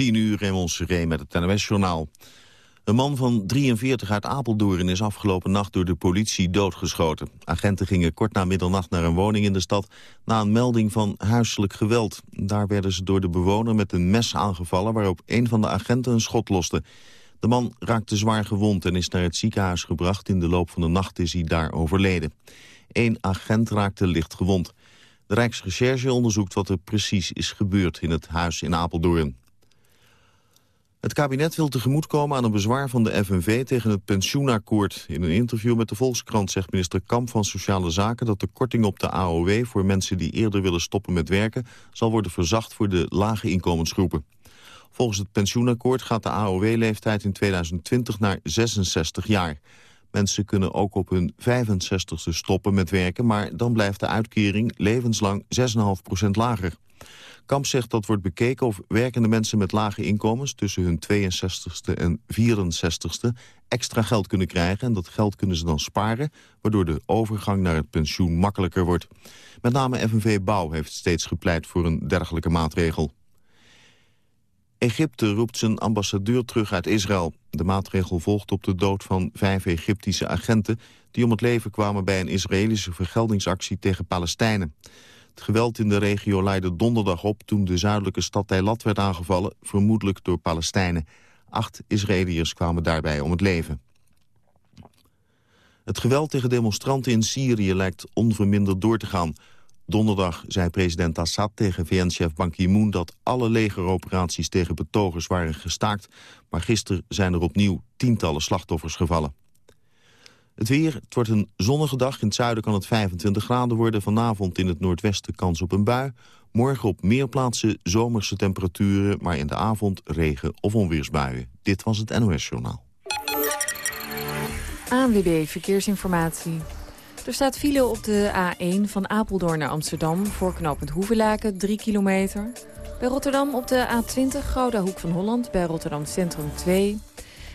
10 uur Raymond Seré met het NOS-journaal. Een man van 43 uit Apeldoorn is afgelopen nacht door de politie doodgeschoten. Agenten gingen kort na middernacht naar een woning in de stad... na een melding van huiselijk geweld. Daar werden ze door de bewoner met een mes aangevallen... waarop een van de agenten een schot loste. De man raakte zwaar gewond en is naar het ziekenhuis gebracht. In de loop van de nacht is hij daar overleden. Eén agent raakte licht gewond. De Rijksrecherche onderzoekt wat er precies is gebeurd in het huis in Apeldoorn. Het kabinet wil tegemoetkomen aan een bezwaar van de FNV tegen het pensioenakkoord. In een interview met de Volkskrant zegt minister Kamp van Sociale Zaken... dat de korting op de AOW voor mensen die eerder willen stoppen met werken... zal worden verzacht voor de lage inkomensgroepen. Volgens het pensioenakkoord gaat de AOW-leeftijd in 2020 naar 66 jaar. Mensen kunnen ook op hun 65ste stoppen met werken... maar dan blijft de uitkering levenslang 6,5% lager. Kamp zegt dat wordt bekeken of werkende mensen met lage inkomens... tussen hun 62ste en 64ste extra geld kunnen krijgen... en dat geld kunnen ze dan sparen... waardoor de overgang naar het pensioen makkelijker wordt. Met name FNV Bouw heeft steeds gepleit voor een dergelijke maatregel. Egypte roept zijn ambassadeur terug uit Israël. De maatregel volgt op de dood van vijf Egyptische agenten... die om het leven kwamen bij een Israëlische vergeldingsactie tegen Palestijnen. Het geweld in de regio leidde donderdag op toen de zuidelijke stad Eilat werd aangevallen, vermoedelijk door Palestijnen. Acht Israëliërs kwamen daarbij om het leven. Het geweld tegen demonstranten in Syrië lijkt onverminderd door te gaan. Donderdag zei president Assad tegen VN-chef Ban Ki-moon... dat alle legeroperaties tegen betogers waren gestaakt... maar gisteren zijn er opnieuw tientallen slachtoffers gevallen. Het weer, het wordt een zonnige dag. In het zuiden kan het 25 graden worden. Vanavond in het noordwesten kans op een bui. Morgen op meer plaatsen zomerse temperaturen... maar in de avond regen- of onweersbuien. Dit was het NOS Journaal. ANWB Verkeersinformatie. Er staat file op de A1 van Apeldoorn naar Amsterdam... voor knooppunt Hoevelaken, 3 kilometer. Bij Rotterdam op de A20 Gouda Hoek van Holland... bij Rotterdam Centrum 2...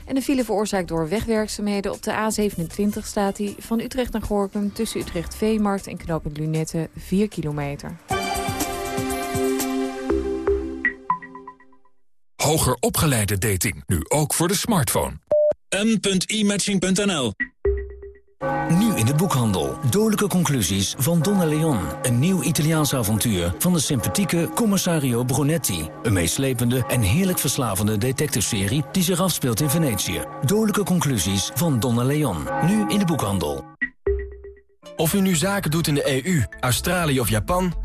En de file veroorzaakt door wegwerkzaamheden op de A27 staat hij van Utrecht naar Gorkum... tussen Utrecht Veemarkt en knooppunt Lunette 4 kilometer. Hoger opgeleide dating, nu ook voor de smartphone. m.imatching.nl Nu in de boekhandel. Dodelijke conclusies van Donna Leon. Een nieuw Italiaans avontuur van de sympathieke commissario Brunetti. Een meeslepende en heerlijk verslavende detective-serie die zich afspeelt in Venetië. Dodelijke conclusies van Donna Leon. Nu in de boekhandel. Of u nu zaken doet in de EU, Australië of Japan...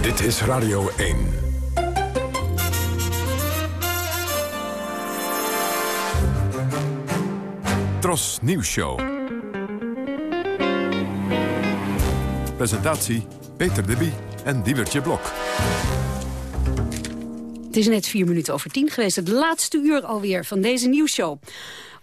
Dit is Radio 1. Tros Nieuws Show. Presentatie Peter de Bie en Diewertje Blok. Het is net vier minuten over tien geweest. Het laatste uur alweer van deze nieuwsshow.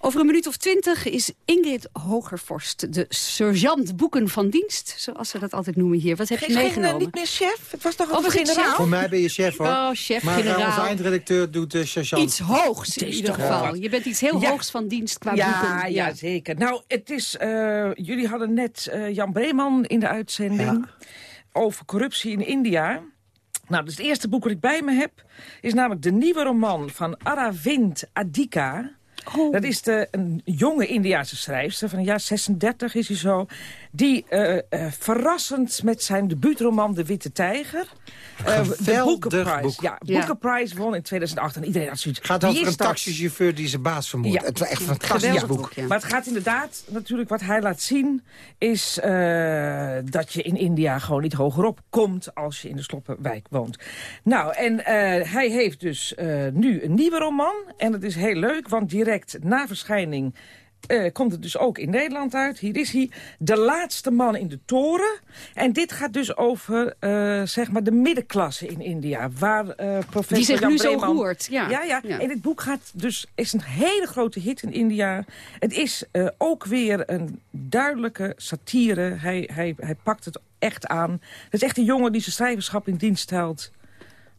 Over een minuut of twintig is Ingrid Hogervorst, de sergeant boeken van dienst, zoals ze dat altijd noemen hier. Wat heb je meegenomen? Geen, niet meer chef? Het was toch het generaal? chef? Voor mij ben je chef, hoor. Oh, chef, maar eh, generaal. onze eindredacteur doet de sergeant. Iets hoogs in ieder geval. Je bent iets heel Ja. hoogs van dienst qua Ja, boeken. ja, zeker. Nou, het is, eh, jullie hadden net eh, Jan Breeman in de uitzending over corruptie in India. Nou, dus het eerste boek dat ik bij me heb is namelijk de nieuwe roman van Aravind Adhika. Oh. Dat is de, een jonge Indiaanse schrijfster, van jaar 36 is hij zo. Die uh, uh, verrassend met zijn debuutroman De Witte Tijger... Uh, de Booker Prize. Boek. Ja, Booker ja. Prize won in 2008. En iedereen had zoiets. Het gaat over een taxichauffeur die zijn baas vermoordt. Ja. Het is echt een fantastisch boek. boek ja. Maar het gaat inderdaad, natuurlijk wat hij laat zien... is dat je in India gewoon niet hogerop komt... als je in de Sloppenwijk woont. Nou, en hij heeft dus nu een nieuwe roman. En dat is heel leuk, want direct na verschijning uh, komt het dus ook in Nederland uit. Hier is hij, De Laatste Man in de Toren. En dit gaat dus over uh, zeg maar de middenklasse in India. Waar uh, professor Die zich Jan nu Breeman... zo roert. Ja. Ja, ja. ja. En dit boek gaat dus, is een hele grote hit in India. Het is ook weer een duidelijke satire. Hij, hij, hij pakt het echt aan. Het is echt een jongen die zijn schrijverschap in dienst houdt.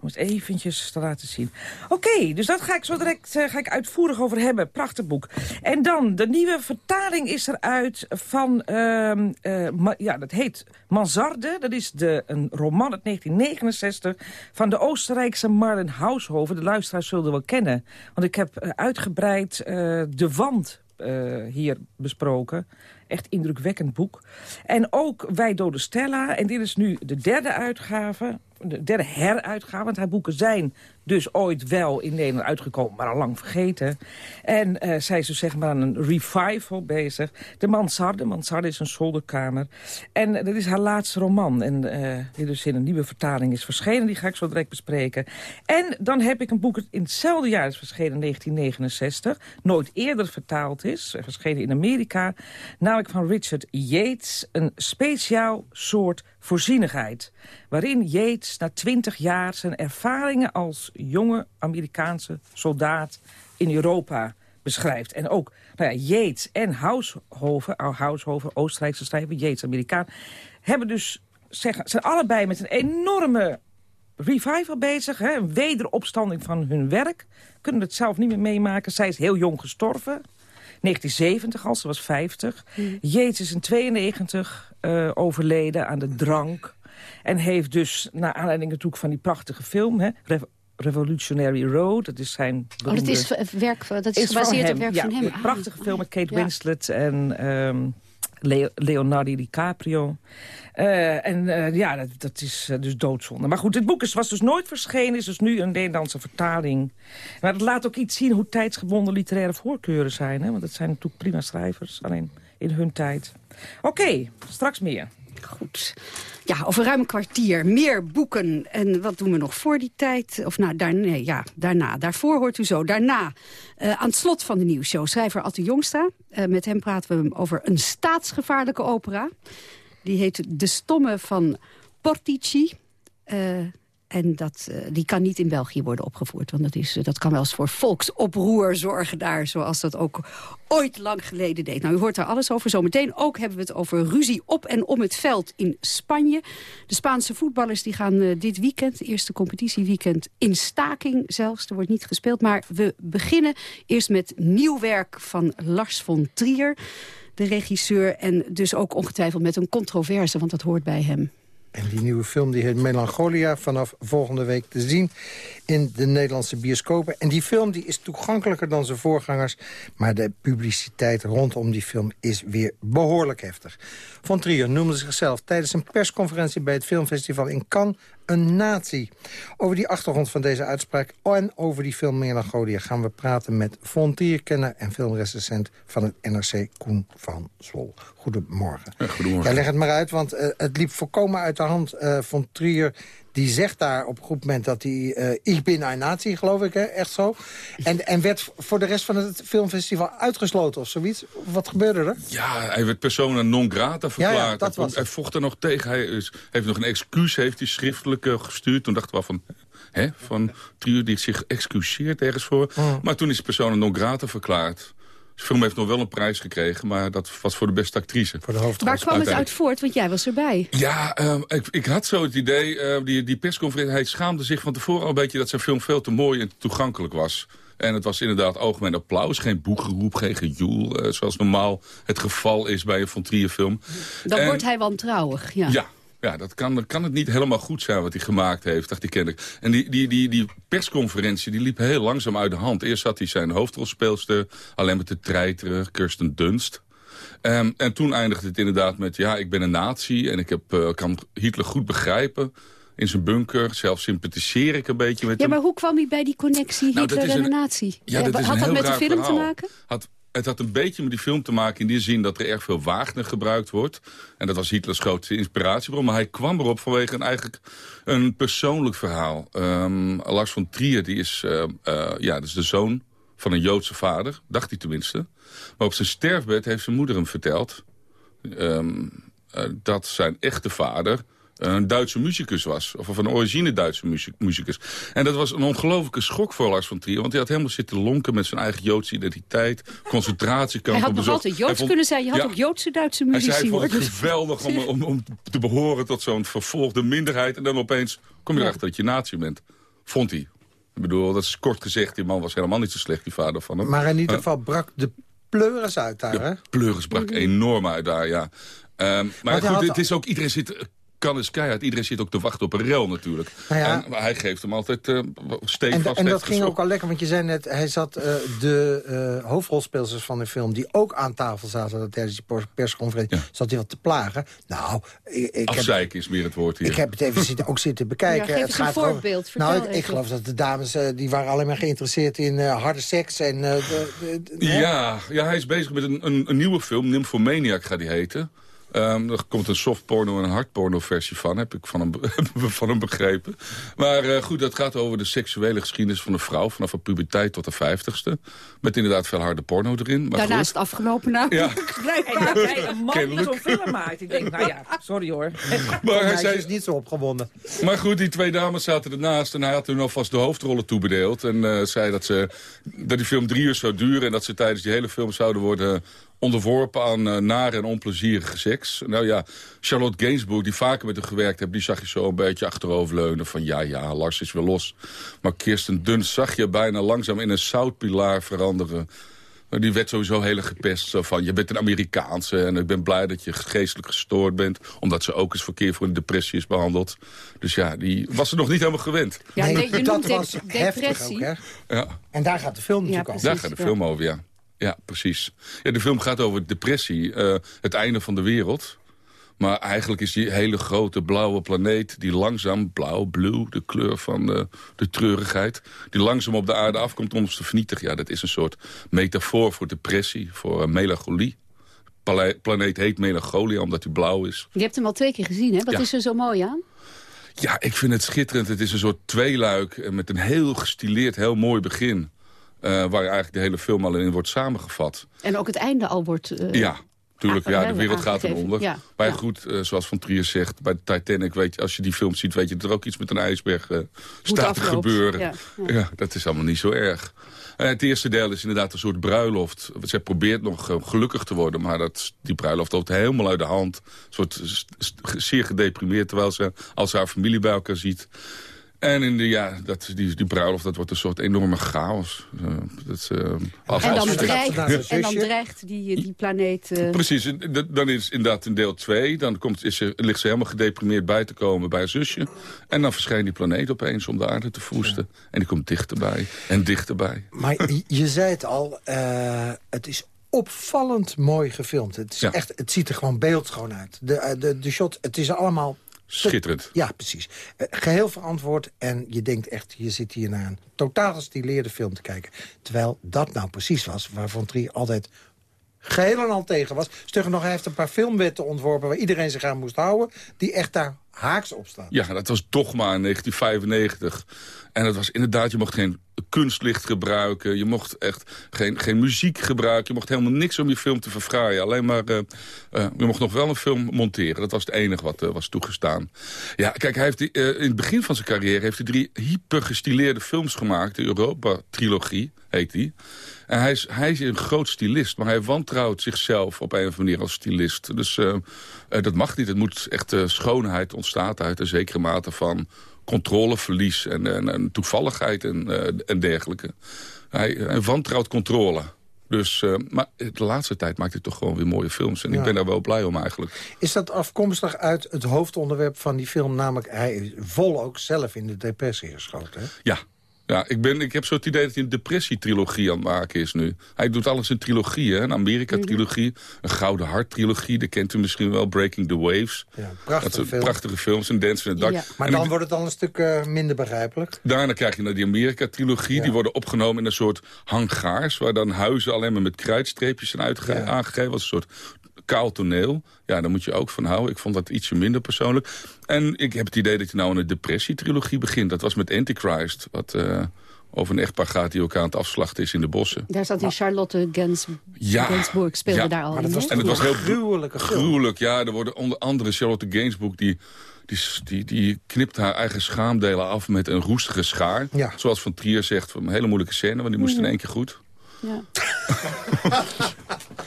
Om het eventjes te laten zien. Oké, dus dat ga ik zo direct uh, ga ik uitvoerig over hebben. Prachtig boek. En dan, de nieuwe vertaling is eruit van... Uh, uh, ja, dat heet Mansarde. Dat is de, een roman uit 1969 van de Oostenrijkse Marlen Haushoven. De luisteraars zullen wel kennen. Want ik heb uh, uitgebreid De Wand hier besproken. Echt indrukwekkend boek. En ook Wij Dode Stella. En dit is nu de derde uitgave de derde heruitgave. Want haar boeken zijn dus ooit wel in Nederland uitgekomen, maar al lang vergeten. En uh, zij is dus zeg maar aan een revival bezig. De Mansarde, Mansarde is een zolderkamer. En uh, dat is haar laatste roman. En uh, die dus in een nieuwe vertaling is verschenen. Die ga ik zo direct bespreken. En dan heb ik een boek dat in hetzelfde jaar is verschenen, in 1969. Nooit eerder vertaald is. Verschenen in Amerika. Namelijk van Richard Yates. Een speciaal soort voorzienigheid. Waarin Yates na twintig jaar zijn ervaringen als jonge Amerikaanse soldaat in Europa beschrijft. En ook nou ja, Yates en Haushoven, Haushoven, Oostenrijkse schrijver, Yates, Amerikaan... hebben dus, zijn allebei met een enorme revival bezig. Hè, een wederopstanding van hun werk. Kunnen het zelf niet meer meemaken. Zij is heel jong gestorven. 1970 al, ze was 50. Mm. Is in 92 uh, overleden aan de drank. En heeft dus, naar aanleiding natuurlijk van die prachtige film... Hè, Revolutionary Road. Dat is zijn beroemde... Oh, dat is, werk, dat is, is gebaseerd op werk ja, van hem. Een ah. prachtige film met Kate Winslet en um, Leonardo DiCaprio. Uh, en uh, ja, dat, dat is uh, dus doodzonde. Maar goed, dit boek is, was dus nooit verschenen. is dus nu een Nederlandse vertaling. Maar dat laat ook iets zien hoe tijdsgebonden literaire voorkeuren zijn. Hè? Want het zijn natuurlijk prima schrijvers, alleen in hun tijd. Oké, straks meer. Goed. Ja, over ruim een kwartier. Meer boeken. En wat doen we nog voor die tijd? Of nou, nee, ja, daarna. Daarvoor hoort u zo. Daarna, uh, aan het slot van de nieuwsshow, schrijver Atte Jongsta. Met hem praten we over een staatsgevaarlijke opera. Die heet De Stomme van Portici. Uh, en dat, uh, die kan niet in België worden opgevoerd. Want dat, is, uh, dat kan wel eens voor volksoproer zorgen daar. Zoals dat ook ooit lang geleden deed. Nou, u hoort daar alles over. Zometeen ook hebben we het over ruzie op en om het veld in Spanje. De Spaanse voetballers die gaan uh, dit weekend, eerste competitieweekend, in staking zelfs. Er wordt niet gespeeld. Maar we beginnen eerst met nieuw werk van Lars von Trier. De regisseur en dus ook ongetwijfeld met een controverse, want dat hoort bij hem. En die nieuwe film die heet Melancholia vanaf volgende week te zien in de Nederlandse bioscopen. En die film die is toegankelijker dan zijn voorgangers. Maar de publiciteit rondom die film is weer behoorlijk heftig. Von Trier noemde zichzelf tijdens een persconferentie bij het filmfestival in Cannes een nazi. Over die achtergrond van deze uitspraak en over die film Melancholia... gaan we praten met Von Trier-kenner en filmrecensent van het NRC Koen van Zwol. Goedemorgen. Ja, goedemorgen. Ja, leg het maar uit, want uh, het liep volkomen uit de hand. Uh, Von Trier die zegt daar op een goed moment dat hij... Uh, ik ben een nazi, geloof ik, hè? echt zo. En, en werd voor de rest van het filmfestival uitgesloten of zoiets. Wat gebeurde er? Ja, hij werd persona non grata verklaard. Ja, ja, dat was hij vocht er nog tegen. Hij is, heeft nog een excuus heeft hij schriftelijk uh, gestuurd. Toen dachten we van... Hè, van Trier die zich excuseert ergens voor. Oh. Maar toen is persona non grata verklaard. De film heeft nog wel een prijs gekregen, maar dat was voor de beste actrice. Voor de Waar kwam het uit voort? Want jij was erbij. Ja, uh, ik, ik, had zo het idee, uh, die, die persconferentie... hij schaamde zich van tevoren al een beetje dat zijn film veel te mooi en toegankelijk was. En het was inderdaad algemeen applaus. Geen boegeroep, geen gejoel. Uh, zoals normaal het geval is bij een Von Trier film. Dan en, wordt hij wantrouwig, ja. Ja, ja, dat kan, kan het niet helemaal goed zijn wat hij gemaakt heeft, dacht ik kennelijk. En die, die, die, die persconferentie die liep heel langzaam uit de hand. Eerst had hij zijn hoofdrolspeelster alleen met de treiteren, Kirsten Dunst. Um, en toen eindigde het inderdaad met... ja, ik ben een nazi en ik heb, uh, kan Hitler goed begrijpen in zijn bunker. Zelf sympathiseer ik een beetje met ja, hem. Ja, maar hoe kwam hij bij die connectie nou, Hitler en de nazi? Ja, dat had dat met de film te maken? Had, het had een beetje met die film te maken in die zin dat er erg veel Wagner gebruikt wordt. En dat was Hitlers grootste inspiratiebron. Maar hij kwam erop vanwege een, eigenlijk een persoonlijk verhaal. Um, Lars von Trier, die is, uh, uh, ja, de zoon van een Joodse vader. Dacht hij tenminste. Maar op zijn sterfbed heeft zijn moeder hem verteld... Um, uh, dat zijn echte vader een Duitse muzikus was. Of een origine Duitse muzikus. En dat was een ongelofelijke schok voor Lars van Trier. Want hij had helemaal zitten lonken met zijn eigen Joodse identiteit. Concentratiekamp. Hij had nog altijd Joods kunnen zijn. Je had ook Joodse Duitse muzici. Hij zei, het geweldig om, om, om te behoren tot zo'n vervolgde minderheid. En dan opeens kom je erachter dat je nazi bent. Vond hij. Ik bedoel, dat is kort gezegd. Die man was helemaal niet zo slecht, die vader van hem. Maar in ieder geval brak de pleuris uit daar, hè? De pleuris brak enorm uit daar, ja. Um, maar goed, het is ook, iedereen zit kan is keihard. Iedereen zit ook te wachten op een rel natuurlijk. Nou ja, en, maar hij geeft hem altijd uh, stevig En, en dat ging ook al lekker, want je zei net... hij zat uh, de uh, hoofdrolspeelsters van de film... die ook aan tafel zaten tijdens die persconferentie... zat hij wat te plagen. Nou, ik, ik heb, is meer het woord hier. Ik heb het even zitten, ook zitten bekijken. Ja, geef het gaat een voorbeeld. Over, nou, ik, ik, geloof dat de dames... die waren alleen maar geïnteresseerd in harde seks. En, de, de, de, ja, ja, hij is bezig met een, een, een nieuwe film. Nymphomaniac gaat die heten. Um, er komt een softporno en een hardporno versie van, heb ik van hem, van hem begrepen. Maar uh, goed, dat gaat over de seksuele geschiedenis van een vrouw... vanaf haar puberteit tot de vijftigste. Met inderdaad veel harde porno erin. Maar Daarna is het afgelopen nou. Ja. Dat hij een man zo'n film maakt. Ik denk, nou ja, sorry hoor. Maar hij zei, is niet zo opgewonden. Maar goed, die twee dames zaten ernaast... en hij had hun alvast de hoofdrollen toebedeeld. En uh, zei dat, ze, dat die film drie uur zou duren... en dat ze tijdens die hele film zouden worden onderworpen aan uh, nare en onplezierige seks. Nou ja, Charlotte Gainsbourg, die vaker met hem gewerkt heeft... die zag je zo een beetje achteroverleunen van... ja, ja, Lars is weer los. Maar Kirsten Dunst zag je bijna langzaam in een zoutpilaar veranderen. Die werd sowieso heel gepest. Zo van, je bent een Amerikaanse en ik ben blij dat je geestelijk gestoord bent. Omdat ze ook eens verkeer voor een depressie is behandeld. Dus ja, die was er nog niet helemaal gewend. Ja, nee, je dat was depressie. Ook, hè? Ja. En daar gaat de film natuurlijk ja, over. Daar gaat de film over, ja. Ja, precies. Ja, de film gaat over depressie, uh, het einde van de wereld. Maar eigenlijk is die hele grote blauwe planeet... die langzaam, blauw, blue, de kleur van de, de treurigheid... die langzaam op de aarde afkomt om ons te vernietigen. Ja, dat is een soort metafoor voor depressie, voor uh, melancholie. De planeet heet melancholia omdat hij blauw is. Je hebt hem al twee keer gezien, hè? Wat is er zo mooi aan? Ja, ik vind het schitterend. Het is een soort tweeluik met een heel gestileerd, heel mooi begin. Uh, waar eigenlijk de hele film al in wordt samengevat. En ook het einde al wordt... Uh, ja, natuurlijk. Ja, de wereld gaat eronder. Ja, maar goed, uh, zoals Van Trier zegt, bij Titanic... Weet je, als je die film ziet, weet je dat er ook iets met een ijsberg staat te gebeuren. Ja, ja. dat is allemaal niet zo erg. het eerste deel is inderdaad een soort bruiloft. Zij probeert nog gelukkig te worden, maar dat, die bruiloft loopt helemaal uit de hand. Een soort zeer gedeprimeerd, terwijl ze als haar familie bij elkaar ziet... En in de, ja, dat, die, die bruiloft, dat wordt een soort enorme chaos. Uh, dat, uh, als, en, dan dreigt, en dan dreigt die, die planeet... Uh... Precies, dan is inderdaad in deel 2... dan komt, is ze, ligt ze helemaal gedeprimeerd bij te komen bij haar zusje. En dan verschijnt die planeet opeens om de aarde te voesten. En die komt dichterbij en dichterbij. Maar je zei het al, het is opvallend mooi gefilmd. Het, is echt, het ziet er gewoon beeldschoon uit. De, de, de shot, het is allemaal Schitterend. Ja, precies. Eh, geheel verantwoord en je denkt echt, je zit hier naar een totaal gestileerde film te kijken. Terwijl dat nou precies was waarvan Trier altijd geheel en al tegen was. Stugger nog, hij heeft een paar filmwetten ontworpen... waar iedereen zich aan moest houden, die echt daar haaks op staan. Ja, dat was Dogma in 1995. En dat was inderdaad, je mocht geen kunstlicht gebruiken. Je mocht echt geen, geen muziek gebruiken. Je mocht helemaal niks om je film te verfraaien. Alleen maar, uh, uh, je mocht nog wel een film monteren. Dat was het enige wat uh, was toegestaan. Ja, kijk, hij heeft in het begin van zijn carrière... heeft hij drie hypergestileerde films gemaakt. De Europa-trilogie heet die. En hij is, hij is een groot stylist, maar hij wantrouwt zichzelf op een of andere manier als stylist. Dus dat mag niet. Het moet echt schoonheid ontstaat uit een zekere mate van controleverlies en, en, en toevalligheid en, en dergelijke. Hij, hij wantrouwt controle. Dus, uh, maar de laatste tijd maakt hij toch gewoon weer mooie films. En ik ben daar wel blij om eigenlijk. Is dat afkomstig uit het hoofdonderwerp van die film? Namelijk, hij is vol ook zelf in de depressie geschoten, hè? Ja, Ja, ik, ben, ik heb zo het idee dat hij een depressietrilogie aan het maken is nu. Hij doet alles in trilogieën. Een Amerika-trilogie, een Gouden Hart-trilogie. Dat kent u misschien wel, Breaking the Waves. Ja, prachtige, film. prachtige films, en Dance in the Dark. Ja. Maar dan wordt het dan een stuk uh, minder begrijpelijk. Daarna krijg je naar die Amerika-trilogie. Die worden opgenomen in een soort hangaars... waar dan huizen alleen maar met kruidstreepjes zijn aangegeven. als een soort kaal toneel. Ja, daar moet je ook van houden. Ik vond dat ietsje minder persoonlijk. En ik heb het idee dat je nou een depressietrilogie begint. Dat was met Antichrist, wat... Uh, over een echtpaar gaat die elkaar aan het afslachten is in de bossen. Daar zat die Charlotte Gens, ja, Gainsbourg, speelde ja, daar al maar in. Was en het was heel gruwelijke gruwelijk. Ja, er worden onder andere Charlotte Gainsbourg... die die, die, die, knipt haar eigen schaamdelen af met een roestige schaar. Ja. Zoals Van Trier zegt, een hele moeilijke scène, want die moest in één keer goed. Ja.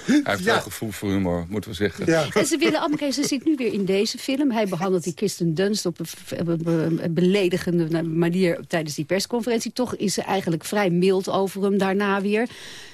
Hij heeft wel gevoel voor humor, moeten we zeggen. Ja. En ze willen allemaal, ze zit nu weer in deze film. Hij behandelt die Kirsten Dunst op een, beledigende manier tijdens die persconferentie. Toch is ze eigenlijk vrij mild over hem daarna weer.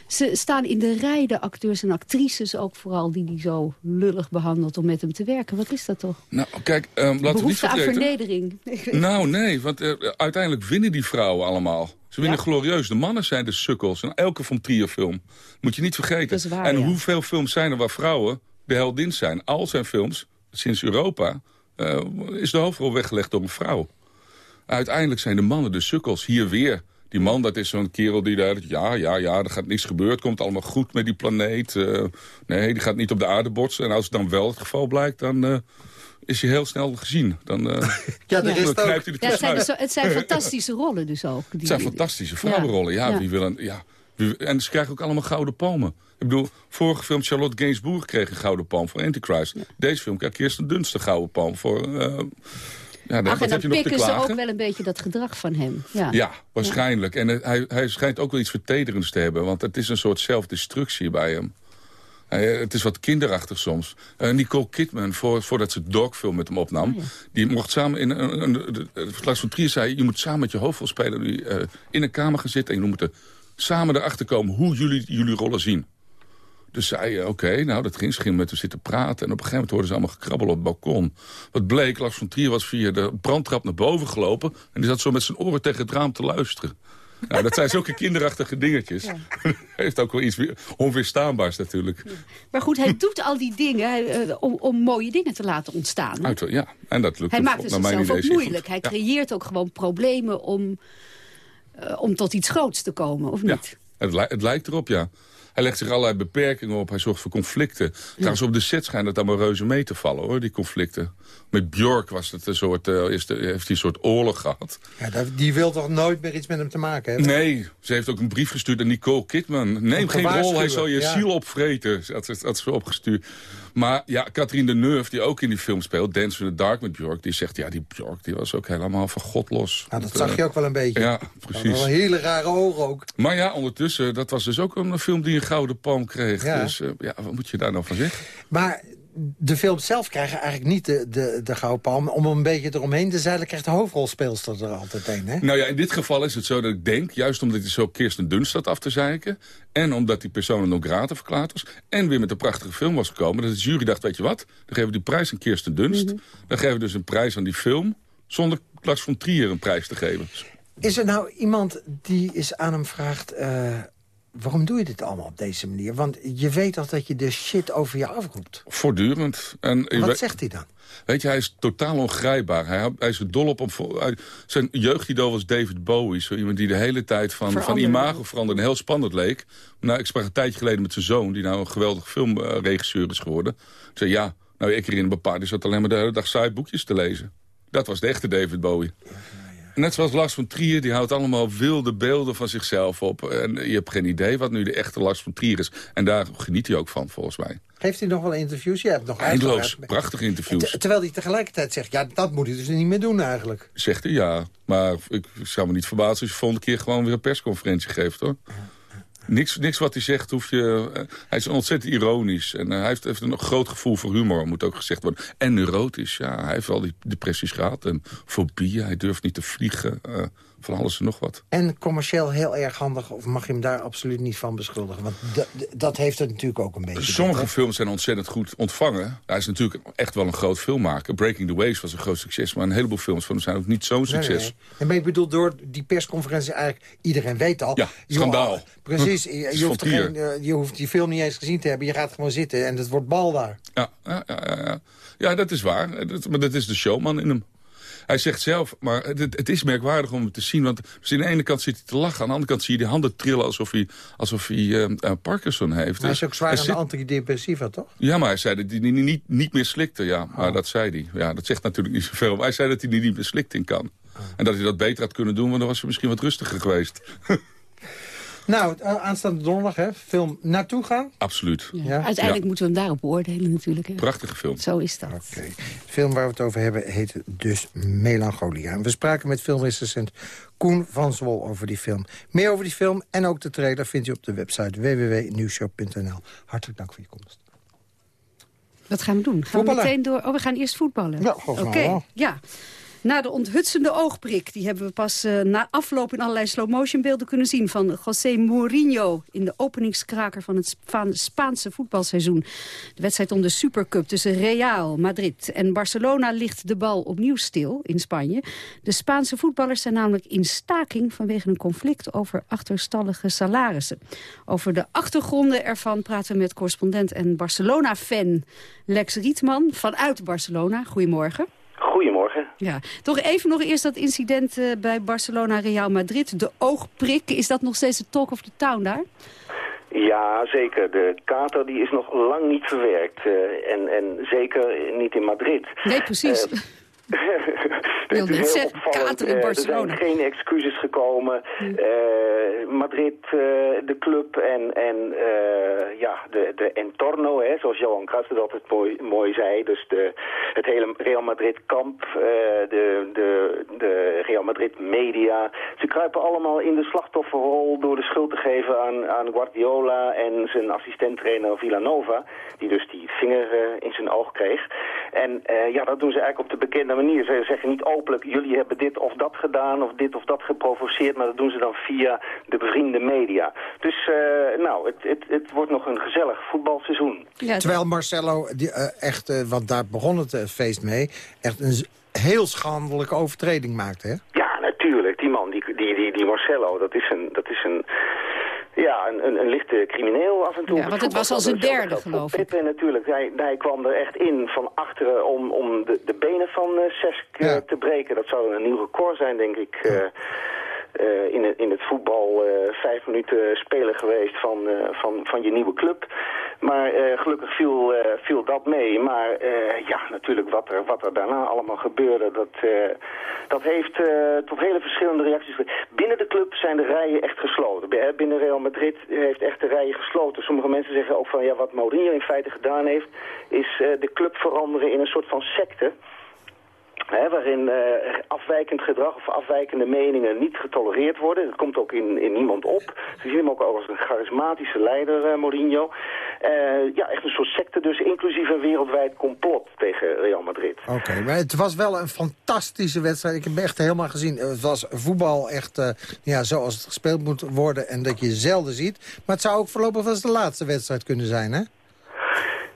Ze staan in de rij, de acteurs en actrices ook vooral... die die zo lullig behandelt om met hem te werken. Wat is dat toch? Nou, kijk, um, laten we niet vergeten... aan vernedering. Nou, nee, want uh, uiteindelijk winnen die vrouwen allemaal. Ze winnen glorieus. De mannen zijn de sukkels. En elke van Trier film. Moet je niet vergeten. Waar, en hoeveel films zijn er waar vrouwen de heldin zijn? Al zijn films, sinds Europa, uh, is de hoofdrol weggelegd door een vrouw. Uiteindelijk zijn de mannen de sukkels. Hier weer. Die man, dat is zo'n kerel die daar... Ja, ja, ja, er gaat niks gebeuren. komt allemaal goed met die planeet. Uh, nee, die gaat niet op de aarde botsen. En als het dan wel het geval blijkt, dan... Uh, is hij heel snel gezien. Dan, uh, ja, is knijpt hij de ja, het, zijn dus, het zijn fantastische rollen dus ook. Die, het zijn fantastische vrouwenrollen, ja. ja. Wie wil een, ja. En ze krijgen ook allemaal gouden palmen. Ik bedoel, vorige film Charlotte Gainsbourg kreeg een gouden palm voor Antichrist. Deze film krijgt Kirsten Dunst een gouden palm voor... Uh, ja, Ach, en dan pikken ze ook wel een beetje dat gedrag van hem. Ja, ja waarschijnlijk. En hij, hij schijnt ook wel iets vertederends te hebben. Want het is een soort zelfdestructie bij hem. het is wat kinderachtig soms. Uh, Nicole Kidman, voor, voordat ze Dogfilm met hem opnam... Oh, die mocht samen in een... een, een Lars van Trier zei... je moet samen met je hoofdrolspeler uh, in een kamer gaan zitten... en je moet samen erachter komen hoe jullie jullie rollen zien. Dus zei oké, nou dat ging. Ze gingen met hem zitten praten. En op een gegeven moment hoorden ze allemaal gekrabbel op het balkon. Wat bleek, Lars van Trier was via de brandtrap naar boven gelopen. En die zat zo met zijn oren tegen het raam te luisteren. Nou, dat zijn zulke kinderachtige dingetjes. Ja. Heeft ook wel iets onweerstaanbaars natuurlijk. Maar goed, hij doet al die dingen uh, om, om, mooie dingen te laten ontstaan. Uit, ja, en dat lukt Hij maakt het zichzelf ook moeilijk. Hij creëert ook gewoon problemen om, uh, om tot iets groots te komen, of niet? Ja, het, het lijkt erop, ja. Hij legt zich allerlei beperkingen op. Hij zorgt voor conflicten. Trouwens, op de set schijnt het allemaal reuze mee te vallen, hoor, die conflicten. Met Björk was het een soort, uh, is de, heeft hij een soort oorlog gehad. Ja, die wil toch nooit meer iets met hem te maken hebben? Nee, ze heeft ook een brief gestuurd aan Nicole Kidman. Neem geen rol, hij zal je ziel opvreten. Dat had ze opgestuurd. Maar ja, Catherine Deneuve, die ook in die film speelt... Dance in the Dark met Björk, die zegt... ja, die Björk die was ook helemaal van god los. Nou, dat zag je ook wel een beetje. Ja, precies. Wel een hele rare ogen ook. Maar ja, ondertussen, dat was dus ook een film die een gouden palm kreeg. Ja. Dus uh, ja, wat moet je daar nou van zeggen? Maar de films zelf krijgen eigenlijk niet de, de, de gouden palm. Om een beetje eromheen te zeilen krijgt de hoofdrolspeelster er altijd een. Hè? Nou ja, in dit geval is het zo dat ik denk... juist omdat hij zo Kirsten Dunst staat af te zeiken... en omdat die persoon nog gratis verklaard was... en weer met een prachtige film was gekomen... dat de jury dacht, weet je wat, dan geven we die prijs aan Kirsten Dunst. Mhm. Dan geven we dus een prijs aan die film... zonder Klaas van Trier een prijs te geven. Is er nou iemand die is aan hem vraagt... Uh waarom doe je dit allemaal op deze manier? Want je weet toch dat je de shit over je afroept. Voortdurend. En wat zegt hij dan? Weet je, hij is totaal ongrijpbaar. Hij, hij is er dol op. om zijn jeugdidool was David Bowie. Zo iemand die de hele tijd van, van imago veranderde. En heel spannend leek. Nou, ik sprak een tijdje geleden met zijn zoon... die nou een geweldig filmregisseur is geworden. Ik zei, ja, nou, ik erin bepaald. Die zat alleen maar de hele dag saai boekjes te lezen. Dat was de echte David Bowie. Net zoals Lars van Trier, die houdt allemaal wilde beelden van zichzelf op. En je hebt geen idee wat nu de echte Lars van Trier is. En daar geniet hij ook van, volgens mij. Geeft hij nog wel interviews? Hebt nog Eindeloos, prachtige interviews. terwijl hij tegelijkertijd zegt, ja, dat moet hij dus niet meer doen eigenlijk. Zegt hij, ja. Maar ik zou me niet verbazen als je volgende keer gewoon weer een persconferentie geeft, hoor. Niks, niks wat hij zegt hoef je... Uh, hij is ontzettend ironisch. En uh, hij heeft, heeft, een groot gevoel voor humor, moet ook gezegd worden. En neurotisch, ja. Hij heeft wel die depressies gehad. En fobieën, hij durft niet te vliegen. Van alles en nog wat. En commercieel heel erg handig, of mag je hem daar absoluut niet van beschuldigen? Want dat heeft het natuurlijk ook een beetje. Sommige films zijn ontzettend goed ontvangen. Hij is natuurlijk echt wel een groot filmmaker. Breaking the Waves was een groot succes, maar een heleboel films van hem zijn ook niet zo'n succes. Nee, nee. En ik bedoel, door die persconferentie eigenlijk, iedereen weet al. Ja, schandaal. precies, je, hoeft geen, eh, je hoeft die film niet eens gezien te hebben. Je gaat gewoon zitten en het wordt bal daar. Ja, ja, ja, ja. ja dat is waar. maar dat is de showman in hem. Hij zegt zelf, maar het, het, is merkwaardig om hem te zien. Want dus aan de ene kant zit hij te lachen. Aan de andere kant zie je die handen trillen alsof hij, alsof hij uh, Parkinson heeft. hij is ook zwaar aan de antidepressiva, toch? Ja, maar hij zei dat hij niet, niet, niet meer slikte. Ja, maar oh. dat zei hij. Ja, dat zegt natuurlijk niet zoveel. Maar hij zei dat hij niet meer slikt in kan. Oh. En dat hij dat beter had kunnen doen, want dan was hij misschien wat rustiger geweest. Nou, eh, aanstaande donderdag, hè? Film naartoe gaan? Absoluut. Ja. Uiteindelijk moeten we hem daarop beoordelen natuurlijk. Hè. Prachtige film. Zo is dat. Oké. De film waar we het over hebben heet dus Melancholia. En we spraken met filmrecensent Koen van Zwol over die film. Meer over die film en ook de trailer vindt u op de website www.nieuwshow.nl. Hartelijk dank voor je komst. Wat gaan we doen? Gaan we meteen door? Oh, we gaan eerst voetballen. Ja, Oké, ja. Na de onthutsende oogprik, die hebben we pas uh, na afloop in allerlei slow-motion beelden kunnen zien... van José Mourinho in de openingskraker van het Spaanse voetbalseizoen. De wedstrijd om de Supercup tussen Real Madrid en Barcelona ligt de bal opnieuw stil in Spanje. De Spaanse voetballers zijn namelijk in staking vanwege een conflict over achterstallige salarissen. Over de achtergronden ervan praten we met correspondent en Barcelona-fan Lex Rietman vanuit Barcelona. Goedemorgen. Ja, toch even nog eerst dat incident uh, bij Barcelona-Real Madrid. De oogprik, is dat nog steeds de talk of the town daar? Ja, zeker. De kater die is nog lang niet verwerkt. Uh, en, en zeker niet in Madrid. Nee, precies. Uh, wil zeggen, kater in Barcelona. Er zijn geen excuses gekomen. Uh, Madrid, uh, de club en, en uh, ja, de, de entorno, hè, zoals Johan Cruijff het altijd mooi, mooi zei. Dus de, het hele Real Madrid kamp, de, de, de Real Madrid media. Ze kruipen allemaal in de slachtofferrol door de schuld te geven aan, aan Guardiola en zijn assistenttrainer Villanova. Die dus die vinger in zijn oog kreeg. En ja, dat doen ze eigenlijk op de bekende manier. Ze zeggen niet openlijk, jullie hebben dit of dat gedaan of dit of dat geprovoceerd, maar dat doen ze dan via de bevriende media. Dus uh, nou, het, het, het wordt nog een gezellig voetbalseizoen. Terwijl Marcelo, die, uh, echt, uh, want daar begon het feest mee, echt een heel schandelijke overtreding maakte, hè? Ja, natuurlijk. Die man, die, die, die, die Marcelo, dat is een... Dat is een ja, een, een, een, lichte crimineel af en toe. Ja, want het was al zijn derde, geloof ik. Pippen natuurlijk. Hij, hij kwam er echt in van achteren om, om de, de benen van uh, Sesk uh, te breken. Dat zou een nieuw record zijn, denk ik. Uh, in, het, in het voetbal uh, vijf minuten spelen geweest van, uh, van, van je nieuwe club. Maar gelukkig viel, viel dat mee. Maar ja, natuurlijk wat er, wat er daarna allemaal gebeurde, dat, dat heeft tot hele verschillende reacties. Binnen de club zijn de rijen echt gesloten. Binnen Real Madrid heeft echt de rijen gesloten. Sommige mensen zeggen ook van ja, wat Mourinho in feite gedaan heeft, is de club veranderen in een soort van secte waarin uh, afwijkend gedrag of afwijkende meningen niet getolereerd worden. Dat komt ook in, in niemand op. Ze zien hem ook als een charismatische leider, uh, Mourinho. Uh, ja, echt een soort secte dus, inclusief een wereldwijd complot tegen Real Madrid. Oké, maar het was wel een fantastische wedstrijd. Ik heb echt helemaal gezien. Het was voetbal echt ja, zoals het gespeeld moet worden en dat je zelden ziet. Maar het zou ook voorlopig wel eens de laatste wedstrijd kunnen zijn, hè?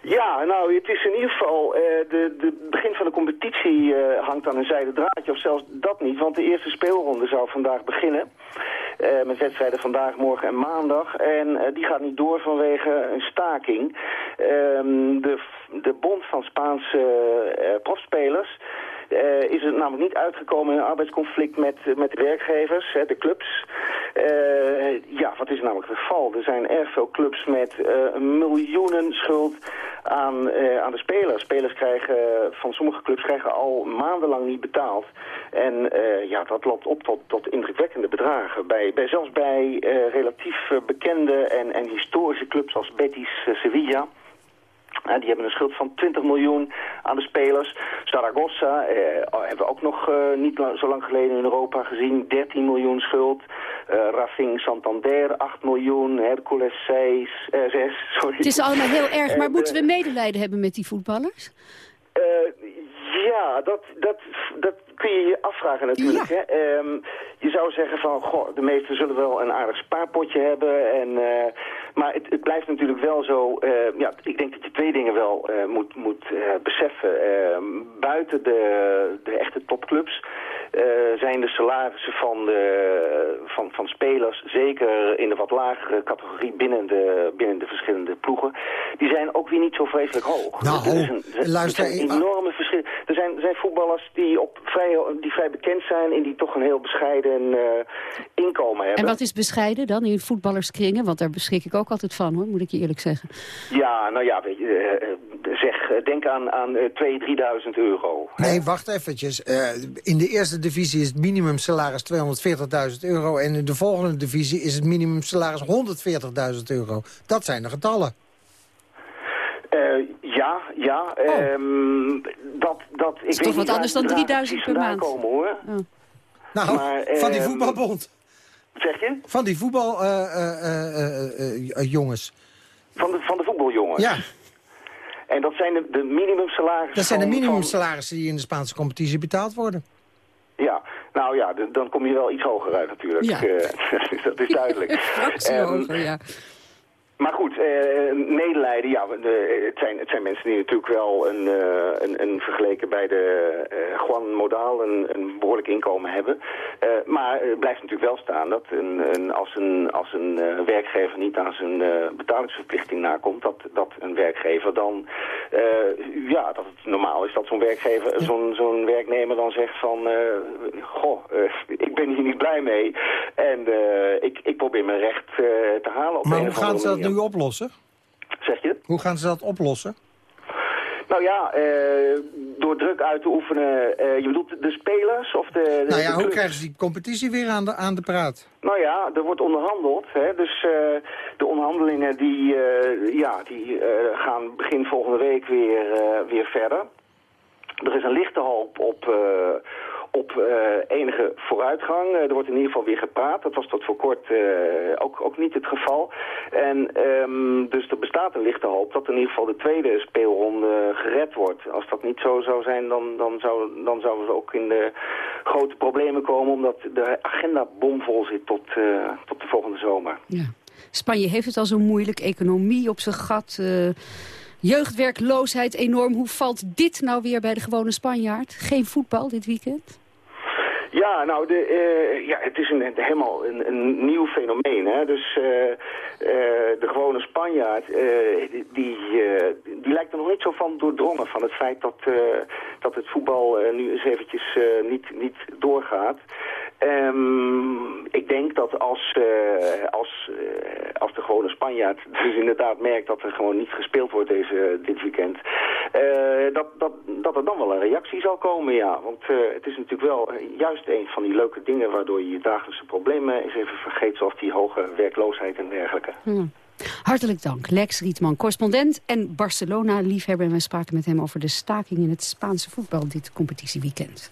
Ja, nou, het is in ieder geval... Uh, de, begin van de competitie uh, hangt aan een zijde draadje, of zelfs dat niet. Want de eerste speelronde zou vandaag beginnen. Uh, met wedstrijden vandaag, morgen en maandag. En die gaat niet door vanwege een staking. Ehm, de, de bond van Spaanse profspelers... Uh, is het namelijk niet uitgekomen in een arbeidsconflict met, met de werkgevers, hè, de clubs. Uh, ja, wat is namelijk het geval? Er zijn erg veel clubs met miljoenen schuld aan, aan de spelers. Spelers krijgen, van sommige clubs krijgen al maandenlang niet betaald. En ja, dat loopt op tot, tot indrukwekkende bedragen. Bij, bij, zelfs bij relatief bekende en, en historische clubs als Betis Sevilla... Uh, die hebben een schuld van 20 miljoen aan de spelers. Zaragoza eh, hebben we ook nog uh, niet lang, zo lang geleden in Europa gezien. 13 miljoen schuld. Uh, Racing Santander 8 miljoen. Hercules 6, 6 sorry. Het is allemaal heel erg, maar moeten we medelijden hebben met die voetballers? Ja, dat, dat, dat kun je je afvragen natuurlijk. Hè? Ehm, je zou zeggen van, goh, de meesten zullen wel een aardig spaarpotje hebben. En, uh, maar het, het, blijft natuurlijk wel zo, uh, ja, ik denk dat je twee dingen wel uh, moet, moet beseffen. Ehm, buiten de, de echte topclubs zijn de salarissen van, de, van, van spelers, zeker in de wat lagere categorie binnen de, binnen de verschillende ploegen, die zijn ook weer niet zo vreselijk hoog. Nou, er, is een, luister, er zijn enorme verschillen. Er zijn, er zijn voetballers die, op vrij, die vrij bekend zijn en die toch een heel bescheiden uh, inkomen hebben. En wat is bescheiden dan in voetballerskringen? Want daar beschik ik ook altijd van, hoor, moet ik je eerlijk zeggen. Ja, nou ja, weet je, uh, zeg, denk aan, aan 2.000, 3.000 euro. Nee, wacht eventjes. Uh, in de eerste divisie is het minimumsalaris 240.000 euro... en in de volgende divisie is het minimumsalaris 140.000 euro. Dat zijn de getallen. Uh, ja, ja. Oh. Um, dat, dat, ik is toch wat anders dan 3000 per maand? Komen, hoor. Oh. Nou, maar, van die ehm, voetbalbond. Zeg je? Van die voetbaljongens. Uh, uh, van, de, van de voetbaljongens? Ja. En dat zijn de, de minimumsalarissen? Dat zijn de minimumsalarissen die in de Spaanse competitie betaald worden. Ja, nou ja, dan kom je wel iets hoger uit natuurlijk. Ja. dat is duidelijk. um, hoger, ja. Maar goed, eh, medelijden, ja, de, het, zijn, het zijn mensen die natuurlijk wel een, uh, een, een, vergeleken bij de uh, Juan Modaal een, een behoorlijk inkomen hebben. Uh, maar het blijft natuurlijk wel staan dat een, een, als een, als een werkgever niet aan zijn betalingsverplichting nakomt, dat, dat een werkgever dan, ja, dat het normaal is dat zo'n werkgever, zo'n zo'n werknemer dan zegt van, goh, ik ben hier niet blij mee en ik, ik probeer mijn recht te halen. Op maar gaan ze dat nu oplossen? Zeg je? Hoe gaan ze dat oplossen? Nou ja, uh, door druk uit te oefenen. Uh, je bedoelt de spelers? Of de, de nou ja, de hoe krijgen ze die competitie weer aan de, aan de praat? Nou ja, er wordt onderhandeld. Hè? Dus uh, de onderhandelingen die, ja, die gaan begin volgende week weer, weer verder. Er is een lichte hoop op op uh, enige vooruitgang. Uh, er wordt in ieder geval weer gepraat. Dat was tot voor kort uh, ook, ook niet het geval. En um, dus er bestaat een lichte hoop dat in ieder geval de tweede speelronde gered wordt. Als dat niet zo zou zijn, dan, dan, zou, dan zouden we ook in de grote problemen komen... omdat de agenda bomvol zit tot, tot de volgende zomer. Ja. Spanje heeft het al zo moeilijk, economie op zijn gat... Jeugdwerkloosheid enorm. Hoe valt dit nou weer bij de gewone Spanjaard? Geen voetbal dit weekend? Ja, nou, de, uh, ja, het is een, helemaal een, een nieuw fenomeen. Hè? Dus uh, uh, de gewone Spanjaard, die, die lijkt er nog niet zo van doordrongen van het feit dat, dat het voetbal nu eens eventjes niet, niet doorgaat. Um, ik denk dat als, uh, als, uh, als de gewone Spanjaard dus inderdaad merkt dat er gewoon niet gespeeld wordt deze, dit weekend, dat, dat, dat er dan wel een reactie zal komen, ja. Want het is natuurlijk wel juist een van die leuke dingen waardoor je je dagelijkse problemen eens even vergeet, zoals die hoge werkloosheid en dergelijke. Hmm. Hartelijk dank, Lex Rietman, correspondent en Barcelona-liefhebber. En we spraken met hem over de staking in het Spaanse voetbal dit competitieweekend.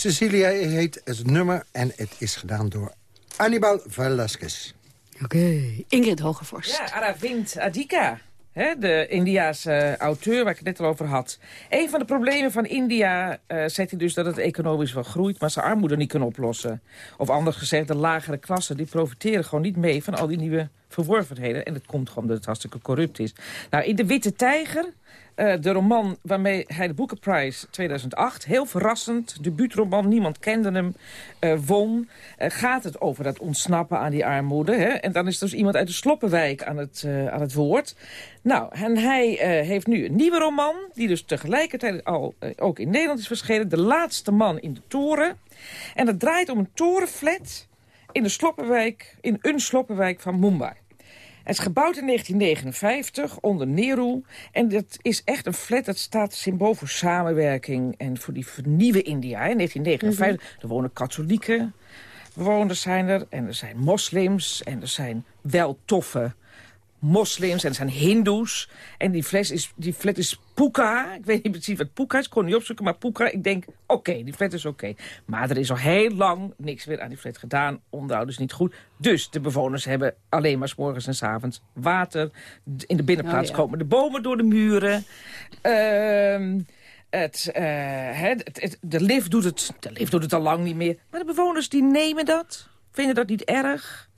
Cecilia heet het nummer en het is gedaan door Annibal Velasquez. Oké, Ingrid Hogevorst. Ja, Aravind Adika. de Indiaanse auteur waar ik het net al over had. Een van de problemen van India uh, zegt hij dus dat het economisch wel groeit... maar ze armoede niet kan oplossen. Of anders gezegd, de lagere klassen die profiteren gewoon niet mee... van al die nieuwe verworvenheden. En dat komt gewoon omdat het hartstikke corrupt is. Nou, in De Witte Tijger uh, de roman waarmee hij de Booker Prize 2008, heel verrassend, debuutroman, niemand kende hem, uh, won. Uh, gaat het over dat ontsnappen aan die armoede. Hè? En dan is dus iemand uit de Sloppenwijk aan het, aan het woord. Nou, en hij heeft nu een nieuwe roman, die dus tegelijkertijd al ook in Nederland is verschenen. De laatste man in de toren. En dat draait om een torenflat in de Sloppenwijk, in een Sloppenwijk van Mumbai. Het is gebouwd in 1959 onder Nehru. En dat is echt een flat dat staat symbool voor samenwerking... en voor die vernieuwe India. In 1959 mm er wonen katholieken bewoners zijn er. En er zijn moslims. En er zijn wel toffe moslims en zijn hindoes. En die, fles is, die flat is Puka. Ik weet niet precies wat Puka is. Ik kon niet opzoeken, maar Puka. Ik denk, oké, die flat is oké. Maar er is al heel lang niks meer aan die flat gedaan. Onderhoud is niet goed. Dus de bewoners hebben alleen maar s morgens en s avonds water. In de binnenplaats oh, komen de bomen door de muren. Uh, het, uh, het, de, lift doet het, de lift doet het al lang niet meer. Maar de bewoners die nemen dat. Vinden dat niet erg.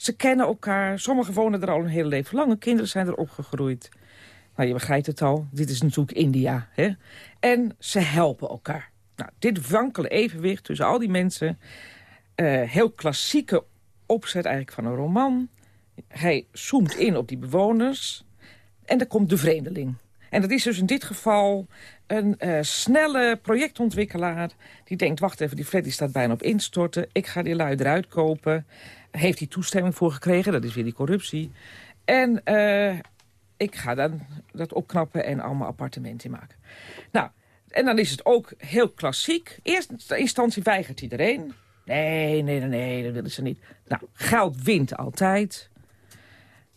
Ze kennen elkaar. Sommigen wonen er al een hele leven lang. Kinderen zijn er opgegroeid. Nou, je begrijpt het al. Dit is natuurlijk India. Hè? En ze helpen elkaar. Nou, dit wankele evenwicht tussen al die mensen. Uh, heel klassieke opzet eigenlijk van een roman. Hij zoomt in op die bewoners. En dan komt de vreemdeling. En dat is dus in dit geval een uh, snelle projectontwikkelaar... die denkt, wacht even, die die staat bijna op instorten. Ik ga die lui eruit kopen heeft hij toestemming voor gekregen. Dat is weer die corruptie. En uh, ik ga dan dat opknappen en allemaal appartementen maken. Nou, en dan is het ook heel klassiek. Eerst instantie weigert iedereen. Nee, nee, nee, nee, dat willen ze niet. Nou, geld wint altijd.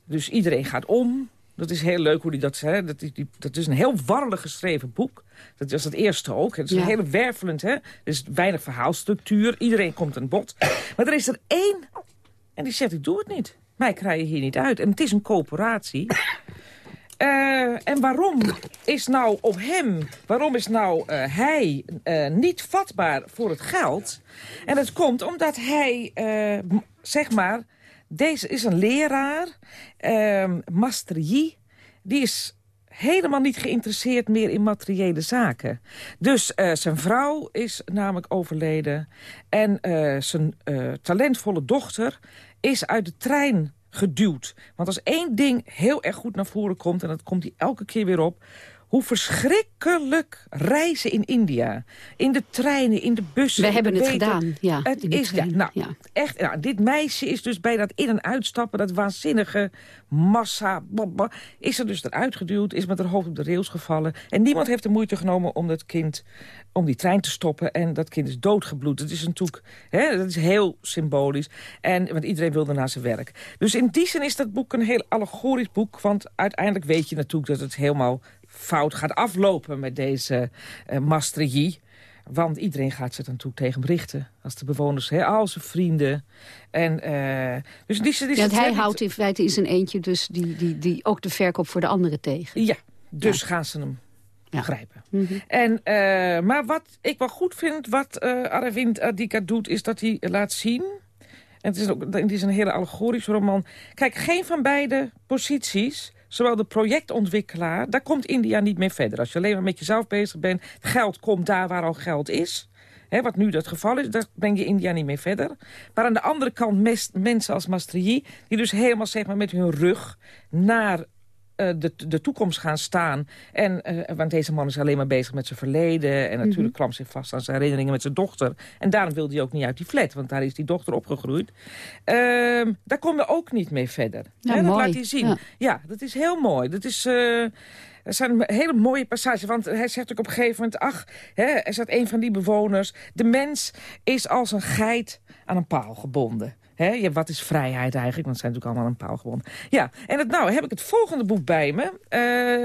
Dus iedereen gaat om. Dat is heel leuk hoe hij dat zei. Dat, die, dat is een heel warrelig geschreven boek. Dat was het eerste ook. Het is een hele wervelend. Hè? Er is weinig verhaalstructuur. Iedereen komt aan bod. Maar er is er één en die zegt, ik doe het niet. Mij krijg je hier niet uit. En het is een coöperatie. Uh, en waarom is nou op hem, waarom is nou uh, hij uh, niet vatbaar voor het geld? En dat komt omdat hij, zeg maar, deze is een leraar, Masterie, die is helemaal niet geïnteresseerd meer in materiële zaken. Dus uh, zijn vrouw is namelijk overleden. En uh, zijn uh, talentvolle dochter is uit de trein geduwd. Want als één ding heel erg goed naar voren komt... en dat komt hij elke keer weer op hoe verschrikkelijk reizen in India. In de treinen, in de bussen. We hebben het gedaan, ja. Het is, ja, nou, echt, nou, dit meisje is dus bij dat in- en uitstappen... dat waanzinnige massa, is er dus eruit geduwd... is met haar hoofd op de rails gevallen. En niemand heeft de moeite genomen om dat kind om die trein te stoppen. En dat kind is doodgebloed. Dat is natuurlijk hè, dat is heel symbolisch. En, want iedereen wilde naar zijn werk. Dus in die zin is dat boek een heel allegorisch boek. Want uiteindelijk weet je natuurlijk dat het helemaal fout gaat aflopen met deze uh, Want iedereen gaat zich natuurlijk tegen hem richten. Als de bewoners, hè, al zijn vrienden. En, uh, dus die, die, ja, hij houdt in feite in zijn eentje dus die, die, die ook de verkoop voor de anderen tegen. Ja, dus gaan ze hem ja. grijpen. Mhm. en, uh, maar wat ik wel goed vind, wat uh, Aravind Adika doet... is dat hij laat zien... en het is, ook, het is een hele allegorische roman... kijk, geen van beide posities zowel de projectontwikkelaar, daar komt India niet meer verder. Als je alleen maar met jezelf bezig bent, geld komt daar waar al geld is. Wat nu het geval is, daar breng je India niet meer verder. Maar aan de andere kant mensen als Maastricht... die dus helemaal zeg maar, met hun rug naar de, de toekomst gaan staan. En, uh, want deze man is alleen maar bezig met zijn verleden. En natuurlijk mm klampt zich vast aan zijn herinneringen met zijn dochter. En daarom wilde hij ook niet uit die flat. Want daar is die dochter opgegroeid. Uh, daar komen we ook niet mee verder. Ja, dat laat hij zien. Ja. dat is heel mooi. Dat is... Uh, er zijn hele mooie passages, want hij zegt ook op een gegeven moment... ach, hè, er zat een van die bewoners... de mens is als een geit aan een paal gebonden. Hè, wat is vrijheid eigenlijk? Want het zijn natuurlijk allemaal een paal gewonnen. Ja, en het, nou heb ik het volgende boek bij me.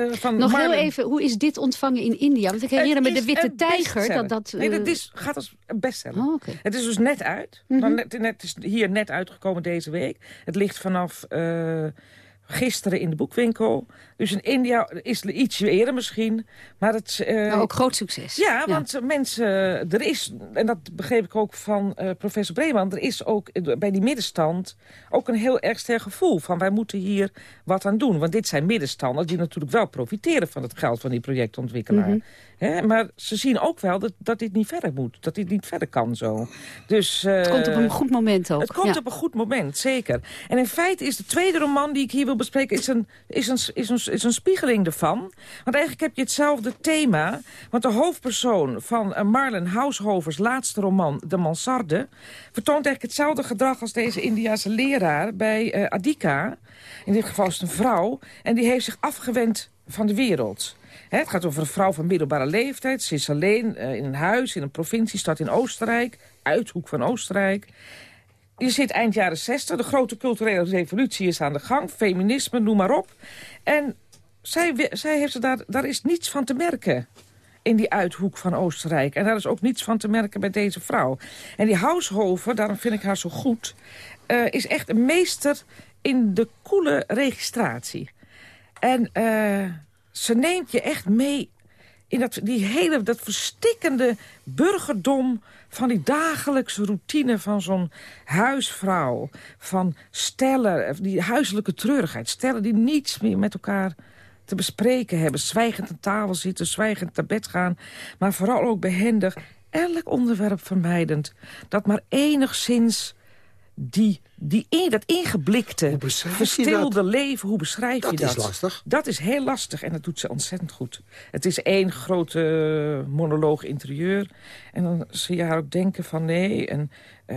Uh, van Nog heel even, hoe is dit ontvangen in India? Want ik herinner me de Witte Tijger. Dat, dat, Nee, dat is, gaat als bestseller. Oh, okay. Het is dus net uit. Mm -hmm. net, net, is hier net uitgekomen deze week. Het ligt vanaf... Uh, gisteren in de boekwinkel. Dus in India is het iets eerder misschien. Maar het, uh, ook groot succes. Ja, want mensen, er is, en dat begreep ik ook van uh, professor Breeman... er is ook bij die middenstand ook een heel erg sterk gevoel... van wij moeten hier wat aan doen. Want dit zijn middenstanders die natuurlijk wel profiteren... van het geld van die projectontwikkelaar. Mm -hmm. maar ze zien ook wel dat, dat dit niet verder moet. Dat dit niet verder kan zo. Dus, uh, het komt op een goed moment ook. Het komt ja. op een goed moment, zeker. En in feite is de tweede roman die ik hier wil bespreken... is een, is een, is een, is een spiegeling ervan. Want eigenlijk heb je hetzelfde thema. Want de hoofdpersoon van Marlen Haushovers laatste roman... De Mansarde... vertoont eigenlijk hetzelfde gedrag als deze Indiase leraar bij uh, Adika. In dit geval is het een vrouw. En die heeft zich afgewend van de wereld. He, het gaat over een vrouw van middelbare leeftijd. Ze is alleen uh, in een huis in een provinciestad in Oostenrijk. Uithoek van Oostenrijk. Je zit eind jaren 60, de grote culturele revolutie is aan de gang. Feminisme, noem maar op. En zij, zij heeft er daar, daar is niets van te merken in die uithoek van Oostenrijk. En daar is ook niets van te merken bij deze vrouw. En die Haushoven, daarom vind ik haar zo goed... Uh, is echt een meester in de koele registratie. En uh, ze neemt je echt mee in dat, die hele, dat verstikkende burgerdom van die dagelijkse routine van zo'n huisvrouw. Van stellen, die huiselijke treurigheid. Stellen die niets meer met elkaar te bespreken hebben. Zwijgend aan tafel zitten, zwijgend naar bed gaan. Maar vooral ook behendig, elk onderwerp vermijdend. Dat maar enigszins die, die in, dat ingeblikte, verstilde leven, hoe beschrijf dat je dat? Dat is lastig. Dat is heel lastig en dat doet ze ontzettend goed. Het is één grote monoloog interieur. En dan zie je haar ook denken van nee. En uh,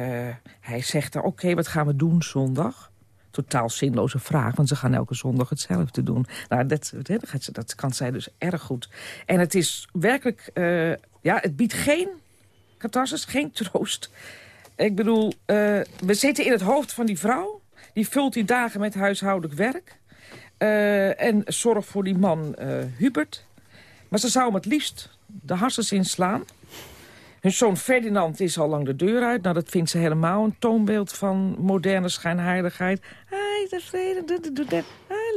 hij zegt dan, oké, okay, wat gaan we doen zondag? Totaal zinloze vraag, want ze gaan elke zondag hetzelfde doen. Nou, dat, dat, dat kan zij dus erg goed. En het is werkelijk, uh, ja, het biedt geen catharsis, geen troost. Ik bedoel, uh, we zitten in het hoofd van die vrouw. Die vult die dagen met huishoudelijk werk. Uh, en zorgt voor die man uh, Hubert. Maar ze zou hem het liefst de harsens inslaan. Hun zoon Ferdinand is al lang de deur uit. Nou, dat vindt ze helemaal een toonbeeld van moderne schijnheiligheid. Hij is tevreden,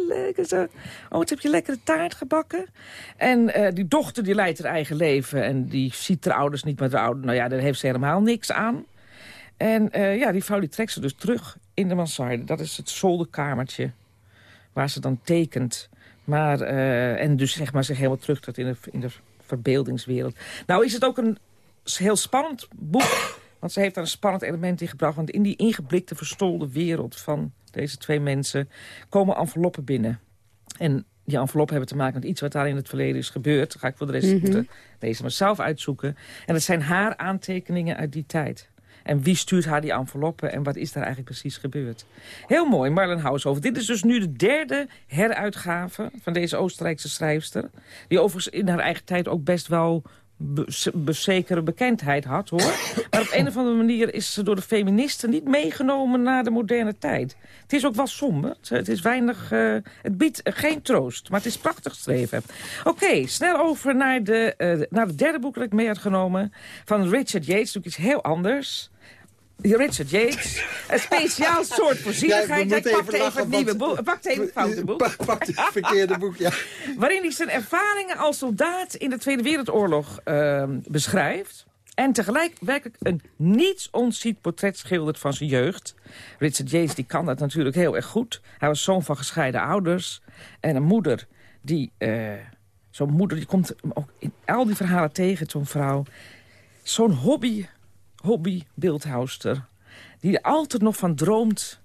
leuk en zo. Oh, wat heb je lekkere taart gebakken. En die dochter die leidt haar eigen leven. En die ziet haar ouders niet ouders. Nou ja, daar heeft ze helemaal niks aan. En uh, ja, die vrouw die trekt ze dus terug in de mansarde. Dat is het zolderkamertje waar ze dan tekent. Maar, uh, en dus zeg maar zich helemaal terug tot in de, in de verbeeldingswereld. Nou is het ook een heel spannend boek. Want ze heeft daar een spannend element in gebracht. Want in die ingeblikte, verstolde wereld van deze twee mensen... komen enveloppen binnen. En die enveloppen hebben te maken met iets wat daar in het verleden is gebeurd. Dat ga ik voor de rest mm -hmm. moeten lezen, maar zelf uitzoeken. En dat zijn haar aantekeningen uit die tijd. En wie stuurt haar die enveloppen en wat is daar eigenlijk precies gebeurd? Heel mooi, Marlen Haushofer. Dit is dus nu de derde heruitgave van deze Oostenrijkse schrijfster. Die overigens in haar eigen tijd ook best wel zekere bekendheid had, hoor. Maar op een of andere manier is ze door de feministen niet meegenomen naar de moderne tijd. Het is ook wel somber. Het is weinig... Uh, het biedt geen troost, maar het is prachtig geschreven. Oké, snel over naar, de, uh, naar het derde boek dat ik mee had genomen. Van Richard Yates, ik iets heel anders. Richard Yates. Een speciaal soort voorzienigheid. Ja, hij pakt even, even het nieuwe boek. Pakt even het foute boek. Pak, pak het verkeerde boek, ja. Waarin hij zijn ervaringen als soldaat in de Tweede Wereldoorlog uh, beschrijft. En tegelijk werkelijk een niets ontziet portret schildert van zijn jeugd. Richard Yates die kan dat natuurlijk heel erg goed. Hij was zoon van gescheiden ouders. En een moeder die... Uh, zo'n moeder die komt ook in al die verhalen tegen, zo'n vrouw. Zo'n hobby hobby-beeldhouster... die er altijd nog van droomt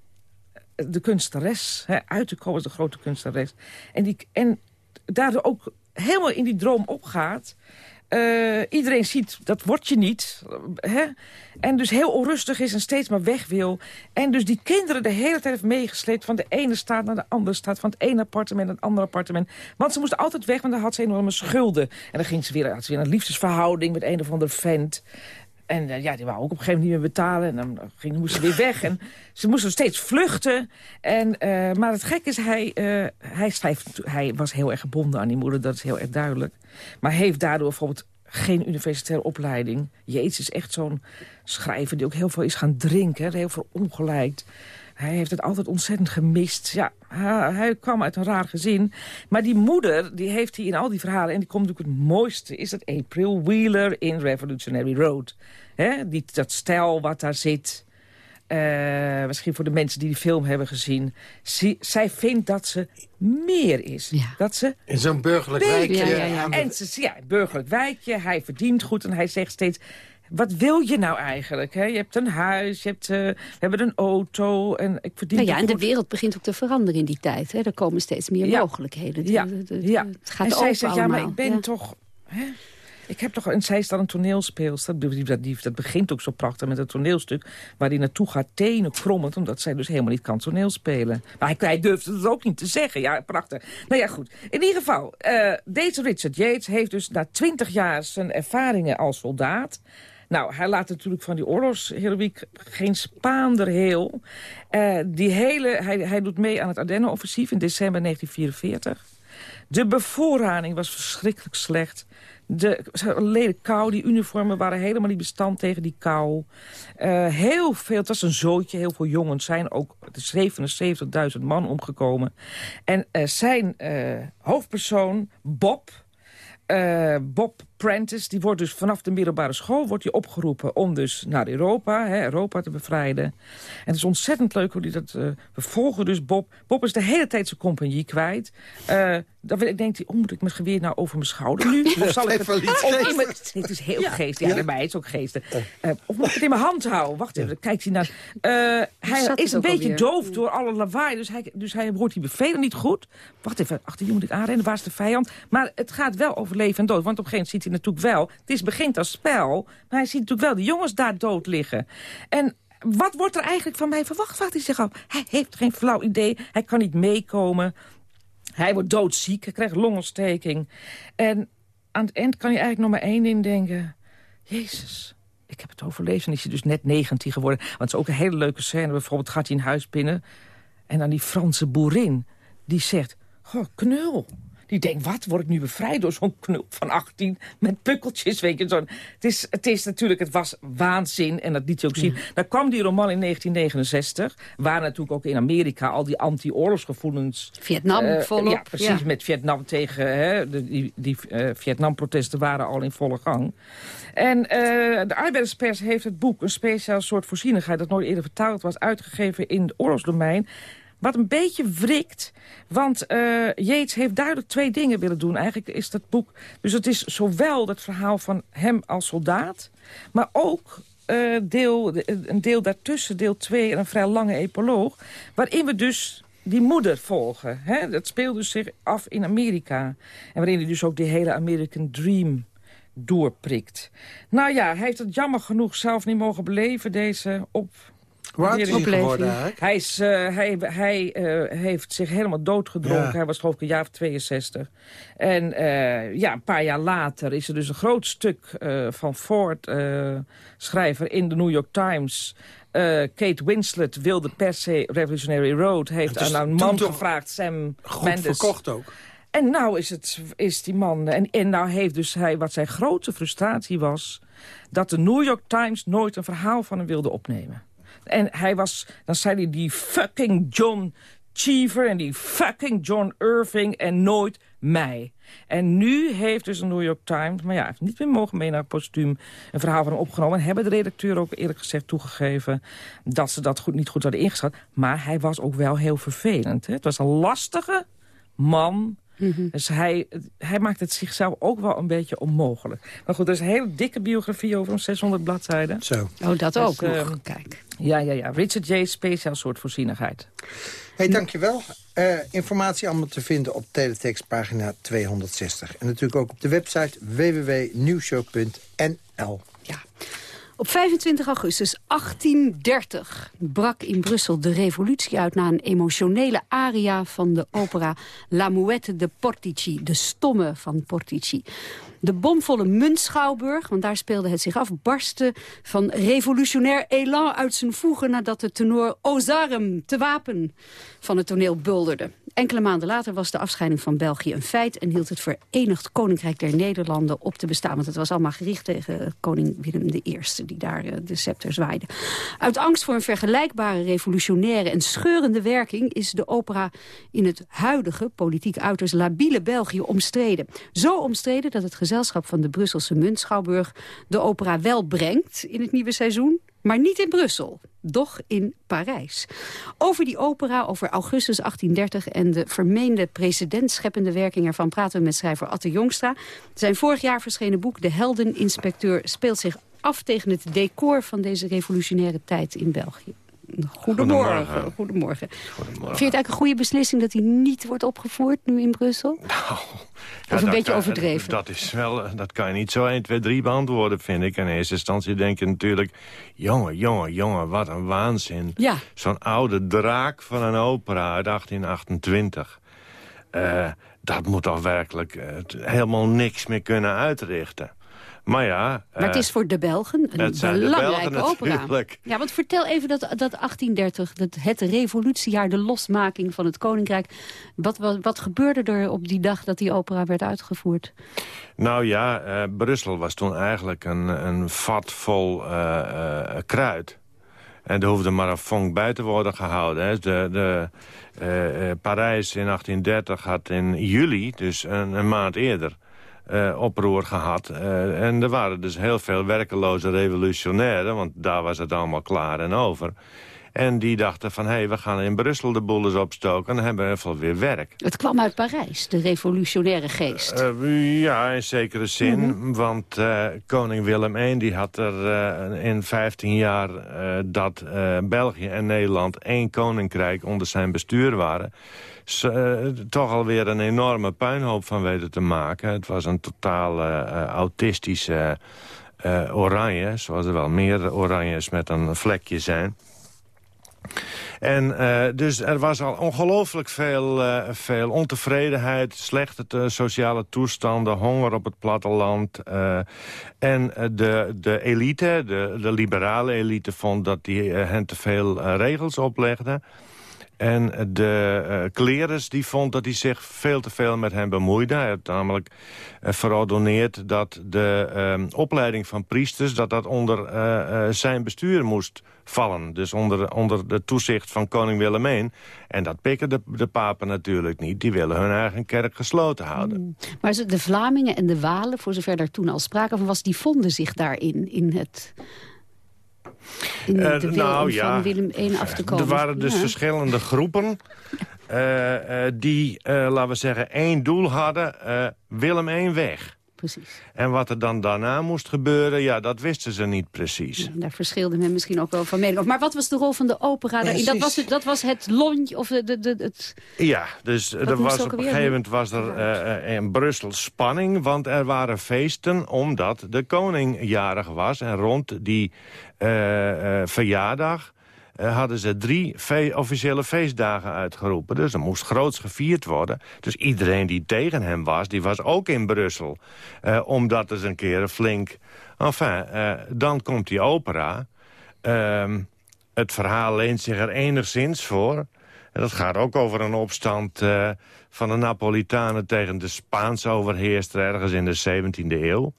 de kunstenares hè, uit te komen de grote kunstenares. En, die, en daardoor ook helemaal in die droom opgaat... Uh, iedereen ziet, dat word je niet. Hè? En dus heel onrustig is en steeds maar weg wil. En dus die kinderen de hele tijd heeft meegesleept... van de ene staat naar de andere staat. Van het ene appartement naar het andere appartement. Want ze moest altijd weg, want dan had ze enorme schulden. En dan ging ze weer, had ze weer een liefdesverhouding met een of andere vent. En eh, ja, die wou ook op een gegeven moment niet meer betalen. En dan ging, moest ze weer weg. En ze moesten steeds vluchten. En, uh, maar het gek is, hij, uh, hij, schrijft, hij was heel erg gebonden aan die moeder. Dat is heel erg duidelijk. Maar heeft daardoor bijvoorbeeld geen universitaire opleiding. Jezus is echt zo'n schrijver die ook heel veel is gaan drinken. Heel veel ongelijk. Hij heeft het altijd ontzettend gemist. Ja, hij, kwam uit een raar gezin. Maar die moeder, die heeft hij in al die verhalen... en die komt natuurlijk het mooiste, is dat April Wheeler in Revolutionary Road. He, die, dat stijl wat daar zit... Uh, misschien voor de mensen die die film hebben gezien. zij vindt dat ze meer is. Ja. Dat ze in zo'n burgerlijk wijkje. Ja, ja, ja. En ze, ja, burgerlijk wijkje. Hij verdient goed en hij zegt steeds... Wat wil je nou eigenlijk? Hè? Je hebt een huis, je hebt, uh, we hebben een auto en ik verdien nou ja, En de wereld begint ook te veranderen in die tijd. Hè? Er komen steeds meer mogelijkheden. Ja, ja. Het gaat en zij zegt, ja, maar ik ben toch... Hè? Ik heb toch, en zij is dan een toneelspeelster. Dat, dat begint ook zo prachtig met het toneelstuk. Waar hij naartoe gaat, tenen krommend. Omdat zij dus helemaal niet kan toneelspelen. Maar hij, hij durfde het ook niet te zeggen. Ja, prachtig. Nou ja, goed. In ieder geval, uh, deze Richard Yates heeft dus na twintig jaar zijn ervaringen als soldaat... Nou, hij laat natuurlijk van die oorlogsheroïek geen spaander heel. Uh, die hele, hij, hij doet mee aan het Ardennen-offensief in december 1944. De bevoorrading was verschrikkelijk slecht. De leden kou, die uniformen waren helemaal niet bestand tegen die kou. Uh, heel veel, het was een zootje, heel veel jongens zijn ook 77.000 man omgekomen. En uh, zijn hoofdpersoon, Bob, Bob Prentice, die wordt dus vanaf de middelbare school wordt hij opgeroepen om dus naar Europa, hè, Europa te bevrijden. En het is ontzettend leuk hoe hij dat... Uh, we volgen dus Bob. Bob is de hele tijd zijn compagnie kwijt. Uh, dan ik denkt hij, oh, moet ik mijn geweer nou over mijn schouder nu? Of zal ik het... Oh, iemand, het is heel ja. geestig. Ja, bij mij is het ook geestig. Uh, of moet ik het in mijn hand houden? Wacht even, dan kijkt hij naar... hij is een beetje doof door alle lawaai. Dus hij, dus hij hoort die bevelen niet goed. Wacht even, achter je moet ik aanrennen. Waar is de vijand? Maar het gaat wel over leven en dood. Want op een gegeven moment ziet hij natuurlijk wel... Het is begint als spel, maar hij ziet natuurlijk wel de jongens daar dood liggen. En wat wordt er eigenlijk van mij verwacht, vraagt hij zich af. Hij heeft geen flauw idee, hij kan niet meekomen. Hij wordt doodziek, hij krijgt longontsteking. En aan het eind kan je eigenlijk nog maar één ding denken. Jezus, ik heb het overleefd. En is hij dus net 19 geworden. Want het is ook een hele leuke scène. Bijvoorbeeld gaat hij in huis binnen. En dan die Franse boerin. Die zegt, goh, knul. Die denkt, wat, word ik nu bevrijd door zo'n knul van 18 met pukkeltjes, weet je. Zo. Het, is, het is natuurlijk, het was waanzin en dat liet je ook zien. Dan kwam die roman in 1969, waar natuurlijk ook in Amerika al die anti-oorlogsgevoelens... Vietnam uh, volop. Ja, precies, met Vietnam tegen, hè, de, die, die uh, Vietnam-protesten waren al in volle gang. En uh, de arbeiderspers heeft het boek, een speciaal soort voorzienigheid... dat nooit eerder vertaald was, uitgegeven in het oorlogsdomein... Wat een beetje wrikt, want uh, heeft duidelijk twee dingen willen doen. Eigenlijk is dat boek... Dus het is zowel het verhaal van hem als soldaat... maar ook uh, deel, een deel daartussen, deel 2 en een vrij lange epoloog... waarin we dus die moeder volgen. Hè? Dat speelt dus zich af in Amerika. En waarin hij dus ook die hele American Dream doorprikt. Nou ja, hij heeft het jammer genoeg zelf niet mogen beleven, deze op hoe is hij geworden Hij, is, uh, hij, hij uh, heeft zich helemaal doodgedronken. Ja. Hij was geloof ik een jaar of 62. En uh, ja, een paar jaar later is er dus een groot stuk van Ford, schrijver in de New York Times... Kate Winslet wilde per se Revolutionary Road. Heeft aan een man gevraagd, Sam goed Mendes. verkocht ook. En nou is, het, is die man... En, en nou heeft dus hij, wat zijn grote frustratie was... dat de New York Times nooit een verhaal van hem wilde opnemen. En hij was, dan zei hij die fucking John Cheever en die fucking John Irving en nooit mij. En nu heeft dus de New York Times, maar ja, heeft niet meer mogen mee naar het postuum, een verhaal van hem opgenomen. En hebben de redacteur ook eerlijk gezegd toegegeven dat ze dat goed, niet goed hadden ingeschat. Maar hij was ook wel heel vervelend. Hè? Het was een lastige man Mhm. Dus hij, hij maakt het zichzelf ook wel een beetje onmogelijk. Maar goed, er is een hele dikke biografie over om 600 bladzijden. Zo. Oh, dat dus, ook uh, Kijk. Ja, ja, ja. Richard J. Speciaal soort voorzienigheid. hey, dankjewel. Uh, informatie allemaal te vinden op teletext pagina 260. En natuurlijk ook op de website www.nieuwshow.nl. Op 25 augustus 1830 brak in Brussel de revolutie uit... na een emotionele aria van de opera La Mouette de Portici. De stomme van Portici. De bomvolle Muntschouwburg, want daar speelde het zich af... barstte van revolutionair elan uit zijn voegen... nadat de tenor Ozarm te wapen van het toneel bulderde. Enkele maanden later was de afscheiding van België een feit... en hield het Verenigd Koninkrijk der Nederlanden op te bestaan. Want het was allemaal gericht tegen koning Willem I... die daar eh, de scepter zwaaide. Uit angst voor een vergelijkbare revolutionaire en scheurende werking... is de opera in het huidige, politiek uiterst labiele België omstreden. Zo omstreden dat het gezelschap van de Brusselse Muntschouwburg... de opera wel brengt in het nieuwe seizoen, maar niet in Brussel. Doch in Parijs. Over die opera, over augustus 1830 en de vermeende precedentscheppende werking ervan praten we met schrijver Atte Jongstra. Zijn vorig jaar verschenen boek De Heldeninspecteur speelt zich af tegen het decor van deze revolutionaire tijd in België. Goedemorgen. Goedemorgen. Goedemorgen. Vind je het eigenlijk een goede beslissing dat hij niet wordt opgevoerd nu in Brussel? Nou, of een beetje overdreven? Dat, is wel, dat kan je niet zo 1, 2, 3 beantwoorden, vind ik. In eerste instantie denk je natuurlijk... jongen, jongen, jongen, wat een waanzin. Ja. Zo'n oude draak van een opera uit 1828. Uh, eh, dat moet toch werkelijk uh, helemaal niks meer kunnen uitrichten. Maar ja... Maar het is eh, voor de Belgen een belangrijke opera. Ja, want vertel even dat, dat 1830, dat het revolutiejaar, de losmaking van het Koninkrijk. Wat, wat, wat gebeurde er op die dag dat die opera werd uitgevoerd? Nou ja, uh, Brussel was toen eigenlijk een, een vat vol uh, kruid. En er hoefde maar een vonk bij te worden gehouden. Hè. De, de, Parijs in 1830 had in juli, dus een, een maand eerder uh, oproer gehad. Uh, en er waren dus heel veel werkeloze revolutionairen... want daar was het allemaal klaar en over. En die dachten van, hé, hey, we gaan in Brussel de boel eens opstoken... en dan hebben we even weer werk. Het kwam uit Parijs, de revolutionaire geest. Uh, ja, in zekere zin. Mhm. Want koning Willem I die had er in 15 jaar... dat België en Nederland één koninkrijk onder zijn bestuur waren toch alweer een enorme puinhoop van weten te maken. Het was een totaal autistische uh, oranje, zoals er wel meer oranjes met een vlekje zijn. En dus er was al ongelooflijk veel, veel ontevredenheid, slechte sociale toestanden, honger op het platteland. en de, de elite, de, de liberale elite, vond dat die hen te veel regels oplegde. En de uh, die vond dat hij zich veel te veel met hem bemoeide. Hij had namelijk uh, verordoneerd dat de uh, opleiding van priesters... dat dat onder uh, zijn bestuur moest vallen. Dus onder, onder de toezicht van koning Willem I. En dat pikken de, de papen natuurlijk niet. Die willen hun eigen kerk gesloten houden. Hmm. Maar de Vlamingen en de Walen, voor zover daar toen al sprake van was... die vonden zich daarin, in het de uh, nou, ja, van Willem I af te komen. Er waren dus verschillende groepen... Uh, uh, die, laten we zeggen, één doel hadden. Willem I weg precies. En wat er dan daarna moest gebeuren, ja, dat wisten ze niet precies. daar verschilde men misschien ook wel van mening. Maar wat was de rol van de opera daarin? Dat was, het, dat was het of de, de, het... Ja, dus er was op een gegeven moment was er uh, in Brussel spanning... want er waren feesten omdat de koning jarig was. En rond die uh, verjaardag uh, hadden ze drie officiële feestdagen uitgeroepen. Dus er moest groots gevierd worden. Dus iedereen die tegen hem was, die was ook in Brussel. Uh, omdat eens een keer flink... Enfin, uh, dan komt die opera. Ehm, het verhaal leent zich er enigszins voor. En dat gaat ook over een opstand van de Napolitanen... tegen de Spaanse overheerster ergens in de 17e eeuw.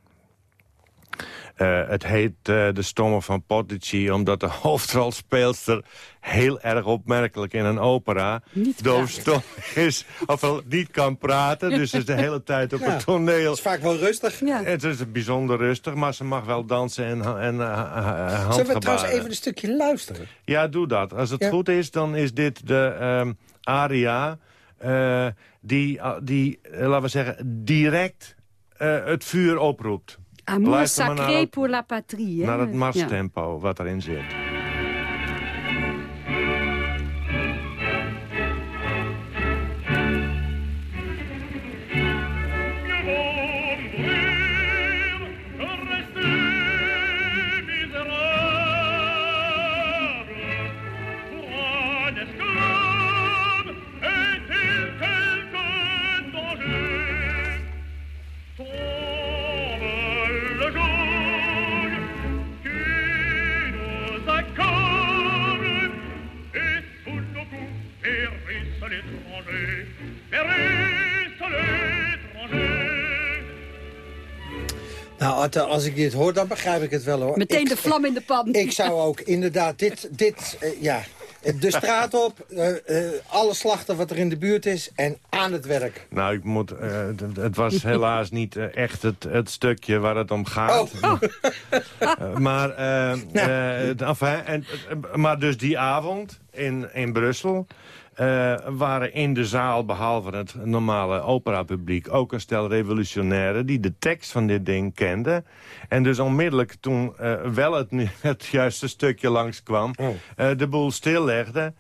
Uh, het heet uh, De Stomme van Pottici... omdat de hoofdrolspeelster heel erg opmerkelijk in een opera... doofstom is, ofwel niet kan praten. Dus is de hele tijd op het toneel. Het is vaak wel rustig. Ja. Het is bijzonder rustig, maar ze mag wel dansen en, en uh, Zullen we trouwens even een stukje luisteren? Ja, doe dat. Als het goed is, dan is dit de um, aria... die, die laten we zeggen, direct het vuur oproept. Amour sacré pour la patrie. Naar het marstempo wat erin zit. Als ik dit hoor, dan begrijp ik het wel, hoor. Meteen de vlam in de pan. Ik zou ook inderdaad dit, dit uh, ja, de straat op, uh, uh, alle slachten wat er in de buurt is en aan het werk. Nou, ik moet, het was helaas niet echt het, het stukje waar het om gaat. Oh. maar, nou. enfin, en, maar dus die avond in, in Brussel... Uh, waren in de zaal, behalve het normale operapubliek... ook een stel revolutionairen die de tekst van dit ding kenden. En dus onmiddellijk toen uh, wel het, het juiste stukje langskwam... Oh. Uh, de boel stillegde...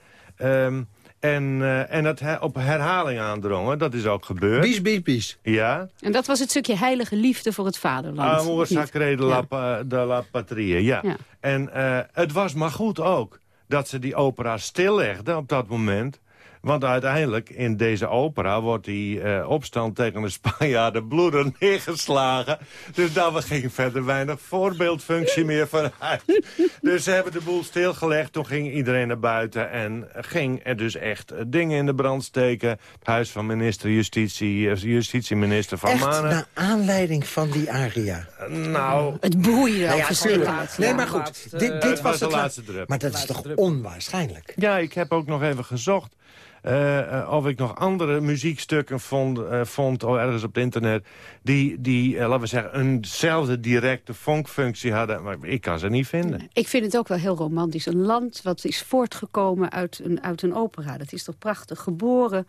Um, en, en het op herhaling aandrongen. Dat is ook gebeurd. Bies, bies, bies. Ja. En dat was het stukje heilige liefde voor het vaderland. Amour sacré de, ja. la, de la patrie, ja. ja. En het was maar goed ook dat ze die opera stillegden op dat moment... Want uiteindelijk in deze opera wordt die uh, opstand tegen de Spanjaarden bloeder neergeslagen. Dus daar ging verder weinig voorbeeldfunctie meer vanuit. dus ze hebben de boel stilgelegd. Toen ging iedereen naar buiten en ging er dus echt dingen in de brand steken. Het huis van minister Justitie, eh, justitieminister Van echt Manen. naar aanleiding van die aria? nou... Het broeien nou ja, Nee, maar goed. dit, dit was, was, de laatste drup. Maar dat is toch onwaarschijnlijk? Ja, ik heb ook nog even gezocht. Uh, of ik nog andere muziekstukken vond, uh, vond of ergens op het internet... die, die laten we zeggen, eenzelfde directe funkfunctie hadden. Maar ik kan ze niet vinden. Ik vind het ook wel heel romantisch. Een land wat is voortgekomen uit een, uit een opera. Dat is toch prachtig. Geboren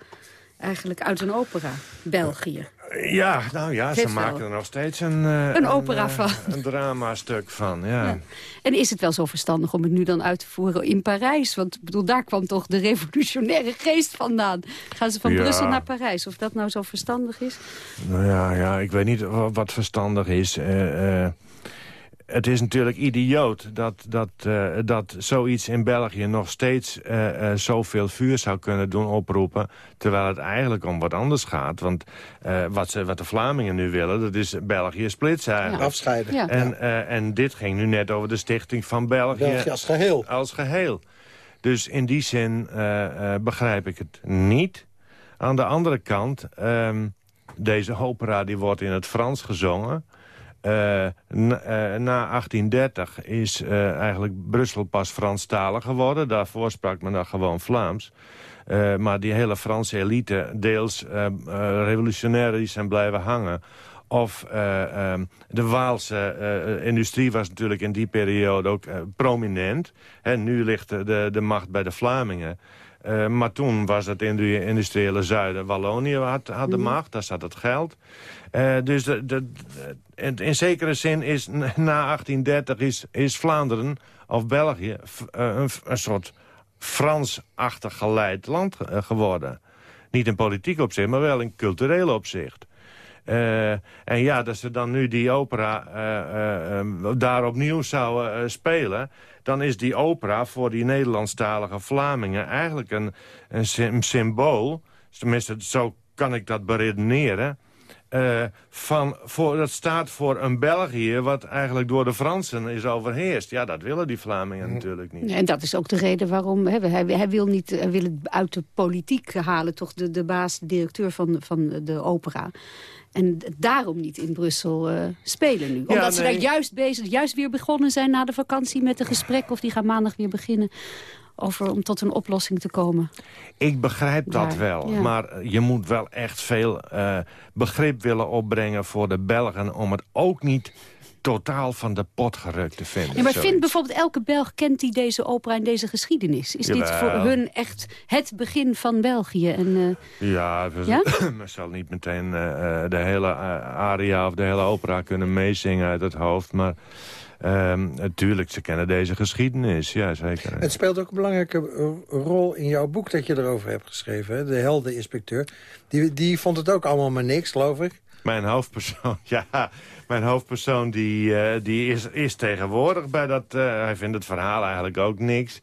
eigenlijk uit een opera, België. Ja, nou ja, ze maken er nog steeds een, uh, een opera een, van. een drama-stuk van, ja. ja. En is het wel zo verstandig om het nu dan uit te voeren in Parijs? Want bedoel, daar kwam toch de revolutionaire geest vandaan. Gaan ze van ja. Brussel naar Parijs? Of dat nou zo verstandig is? Nou ja, ja ik weet niet wat verstandig is. Uh, het is natuurlijk idioot dat, dat, uh, dat zoiets in België nog steeds uh, uh, zoveel vuur zou kunnen doen oproepen. Terwijl het eigenlijk om wat anders gaat. Want wat, ze, wat de Vlamingen nu willen, dat is België splitsen eigenlijk. Ja. Afscheiden. Ja. En, en dit ging nu net over de stichting van België. België als geheel. Als geheel. Dus in die zin begrijp ik het niet. Aan de andere kant, um, deze opera die wordt in het Frans gezongen... Uh, na, uh, na, 1830 is uh, eigenlijk Brussel pas Franstalig geworden. Daarvoor sprak men dan gewoon Vlaams. maar die hele Franse elite, deels revolutionairen, die zijn blijven hangen. Of um, de Waalse industrie was natuurlijk in die periode ook prominent. En nu ligt de, de macht bij de Vlamingen. Uh, maar toen was het industriële zuiden. Wallonië had, had de macht, daar zat het geld. Uh, dus de, de, in zekere zin is na 1830 is, is Vlaanderen of België uh, een, een, soort Frans-achtig geleid land geworden. Niet in politiek opzicht, maar wel in cultureel opzicht. En ja, dat ze dan nu die opera uh, daar opnieuw zouden spelen... dan is die opera voor die Nederlandstalige Vlamingen eigenlijk een, een symbool. Tenminste, zo kan ik dat beredeneren. Van, voor, dat staat voor een België wat eigenlijk door de Fransen is overheerst. Ja, dat willen die Vlamingen natuurlijk niet. En dat is ook de reden waarom... Hè, hij, hij, wil niet, hij wil het uit de politiek halen, toch de, de baas, de directeur van, van de opera... En daarom niet in Brussel uh, spelen nu. Omdat ja, nee. ze daar juist bezig, juist weer begonnen zijn na de vakantie met een gesprek. Of die gaan maandag weer beginnen over om tot een oplossing te komen. Ik begrijp dat wel, ja. maar je moet wel echt veel uh, begrip willen opbrengen voor de Belgen... om het ook niet totaal van de pot gerukt te vinden. Ja, maar vindt bijvoorbeeld elke Belg, kent die deze opera en deze geschiedenis? Is Jawel. dit voor hun echt het begin van België? En, uh... Ja, we ja? zal niet meteen uh, de hele aria of de hele opera kunnen meezingen uit het hoofd, maar... Um, natuurlijk, ze kennen deze geschiedenis, ja zeker. Het speelt ook een belangrijke rol in jouw boek dat je erover hebt geschreven. Hè? De heldeninspecteur. Die, die vond het ook allemaal maar niks, geloof ik. Mijn hoofdpersoon, ja. Mijn hoofdpersoon die, uh, die is, is tegenwoordig bij dat... Uh, hij vindt het verhaal eigenlijk ook niks.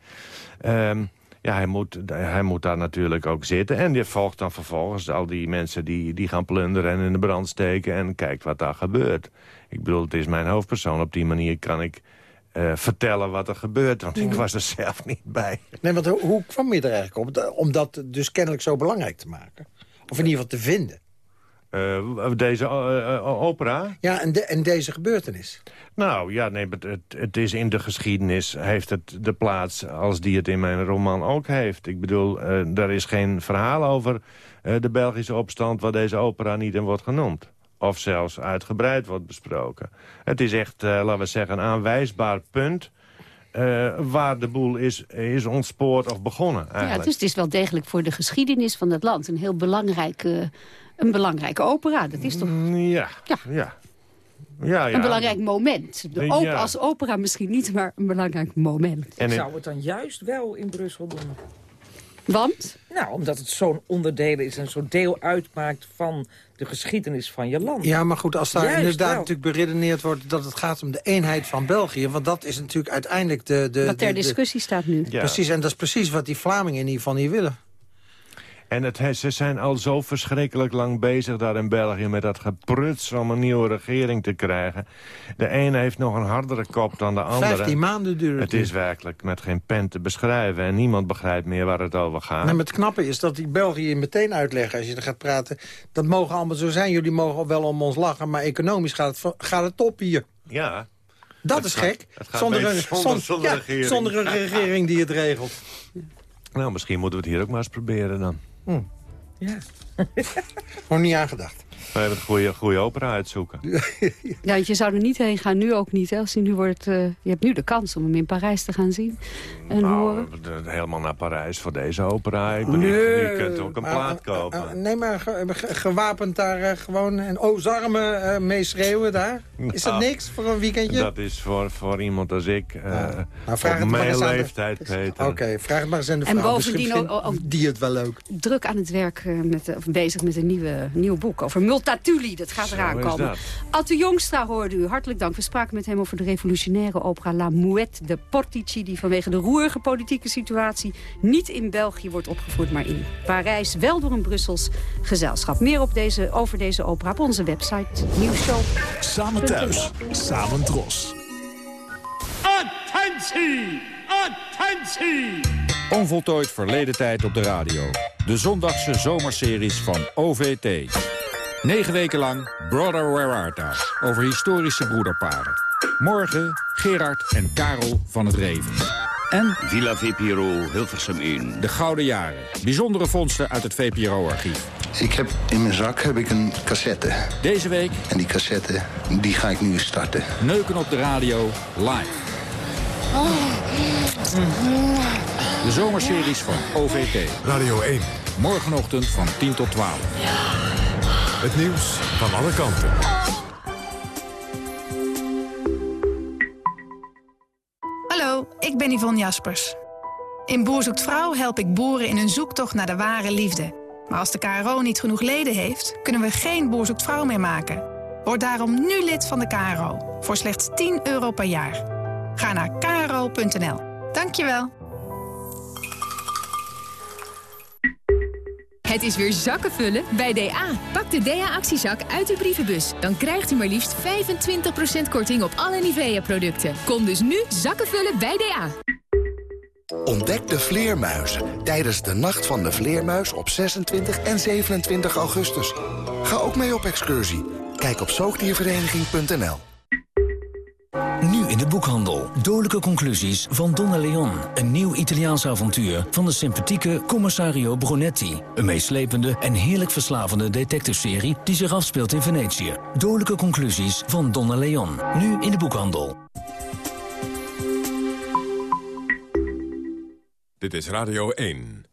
Um, ja, hij moet, hij moet daar natuurlijk ook zitten. En die volgt dan vervolgens al die mensen die, die gaan plunderen en in de brand steken... en kijkt wat daar gebeurt. Ik bedoel, het is mijn hoofdpersoon. Op die manier kan ik eh, vertellen wat er gebeurt. Want ik was er zelf niet bij. Nee, want hoe kwam je er eigenlijk op? Om dat dus kennelijk zo belangrijk te maken? Of in ieder geval te vinden? Uh, deze uh, opera? Ja, en, de, en deze gebeurtenis. Nou, ja, nee, het, het is in de geschiedenis... heeft het de plaats als die het in mijn roman ook heeft. Ik bedoel, er is geen verhaal over de Belgische opstand... waar deze opera niet in wordt genoemd. Of zelfs uitgebreid wordt besproken. Het is echt, laten we zeggen, een aanwijsbaar punt... waar de boel is, is ontspoord of begonnen. Eigenlijk. Ja, dus het is wel degelijk voor de geschiedenis van het land... een heel belangrijke een belangrijke opera. Dat is toch... Mm, ja, ja. ja. Ja, ja. Een belangrijk moment. De op, Als opera misschien niet, maar een belangrijk moment. En zou het dan juist wel in Brussel doen. Want? Nou, omdat het zo'n onderdeel is en zo'n deel uitmaakt van de geschiedenis van je land. Ja, maar goed, als daar inderdaad natuurlijk beredeneerd wordt... dat het gaat om de eenheid van België... want dat is natuurlijk uiteindelijk de... de wat ter discussie staat nu. Precies, en dat is precies wat die Vlamingen in ieder geval niet willen. En het, ze zijn al zo verschrikkelijk lang bezig daar in België... met dat gepruts om een nieuwe regering te krijgen. De ene heeft nog een hardere kop dan de andere. Vijftien maanden duurt het. Het is werkelijk met geen pen te beschrijven. En niemand begrijpt meer waar het over gaat. Nou, het knappe is dat die België meteen uitleggen... als je er gaat praten, dat mogen allemaal zo zijn. Jullie mogen wel om ons lachen, maar economisch gaat het, gaat het top hier. Ja, dat is gek. Zonder, een, zonder, zonder, regering. zonder een regering die het regelt. Nou, misschien moeten we het hier ook maar eens proberen dan. Hm. Ja. Gewoon niet aangedacht. We hebben een goede, goede opera uitzoeken. ja, want je zou er niet heen gaan, nu ook niet. Hè? Als nu wordt, uh, je hebt nu de kans om hem in Parijs te gaan zien en nou, horen. Helemaal naar Parijs voor deze opera. Ik nee, je kunt ook een plaat uh, kopen. Uh, nee, maar gewapend daar gewoon en oh, zarmen mee schreeuwen daar. Is dat nou, niks voor een weekendje? Dat is voor, voor iemand als ik nou, vraag op mijn leeftijd, Peter. Oké, vraag het maar eens aan de vrouw. En bovendien ook, ook, die het wel leuk. Druk aan het werk, met, of bezig met een nieuwe, nieuw boek over Multatuli, dat gaat eraan komen. Atte Jongstra hoorde u, hartelijk dank. We spraken met hem over de revolutionaire opera La Mouette de Portici... die vanwege de roerige politieke situatie niet in België wordt opgevoerd... maar in Parijs, wel door een Brussels gezelschap. Meer op deze, over deze opera op onze website Nieuwsshow. Samen thuis, samen dros. Attentie! Attentie! Onvoltooid verleden tijd op de radio. De zondagse zomerseries van OVT. Negen weken lang Brother Where Art Thou, over historische broederparen. Morgen Gerard en Karel van het Reven. En Villa VPRO Hilversum 1. De Gouden Jaren. Bijzondere vondsten uit het VPRO-archief. Ik heb in mijn zak heb ik een cassette. Deze week... En die cassette, die ga ik nu starten. Neuken op de radio, live. De zomerseries van OVT. Radio 1. Morgenochtend van 10 tot 12. Het nieuws van alle kanten. Hallo, ik ben Yvonne Jaspers. In Boer zoekt Vrouw help ik boeren in hun zoektocht naar de ware liefde. Maar als de KRO niet genoeg leden heeft, kunnen we geen Boer zoekt Vrouw meer maken. Word daarom nu lid van de KRO, voor slechts 10 euro per jaar. Ga naar kro.nl. Dankjewel. Het is weer zakken vullen bij DA. Pak de DA-actiezak uit uw brievenbus. Dan krijgt u maar liefst 25% korting op alle Nivea-producten. Kom dus nu zakken vullen bij DA. Ontdek de vleermuizen tijdens de Nacht van de Vleermuis op 26 en 27 augustus. Ga ook mee op excursie. Kijk op zoogdiervereniging.nl. Nu in de boekhandel. Dodelijke conclusies van Donna Leon. Een nieuw Italiaans avontuur van de sympathieke commissario Brunetti. Een meeslepende en heerlijk verslavende detectiveserie die zich afspeelt in Venetië. Dodelijke conclusies van Donna Leon. Nu in de boekhandel. Dit is Radio 1.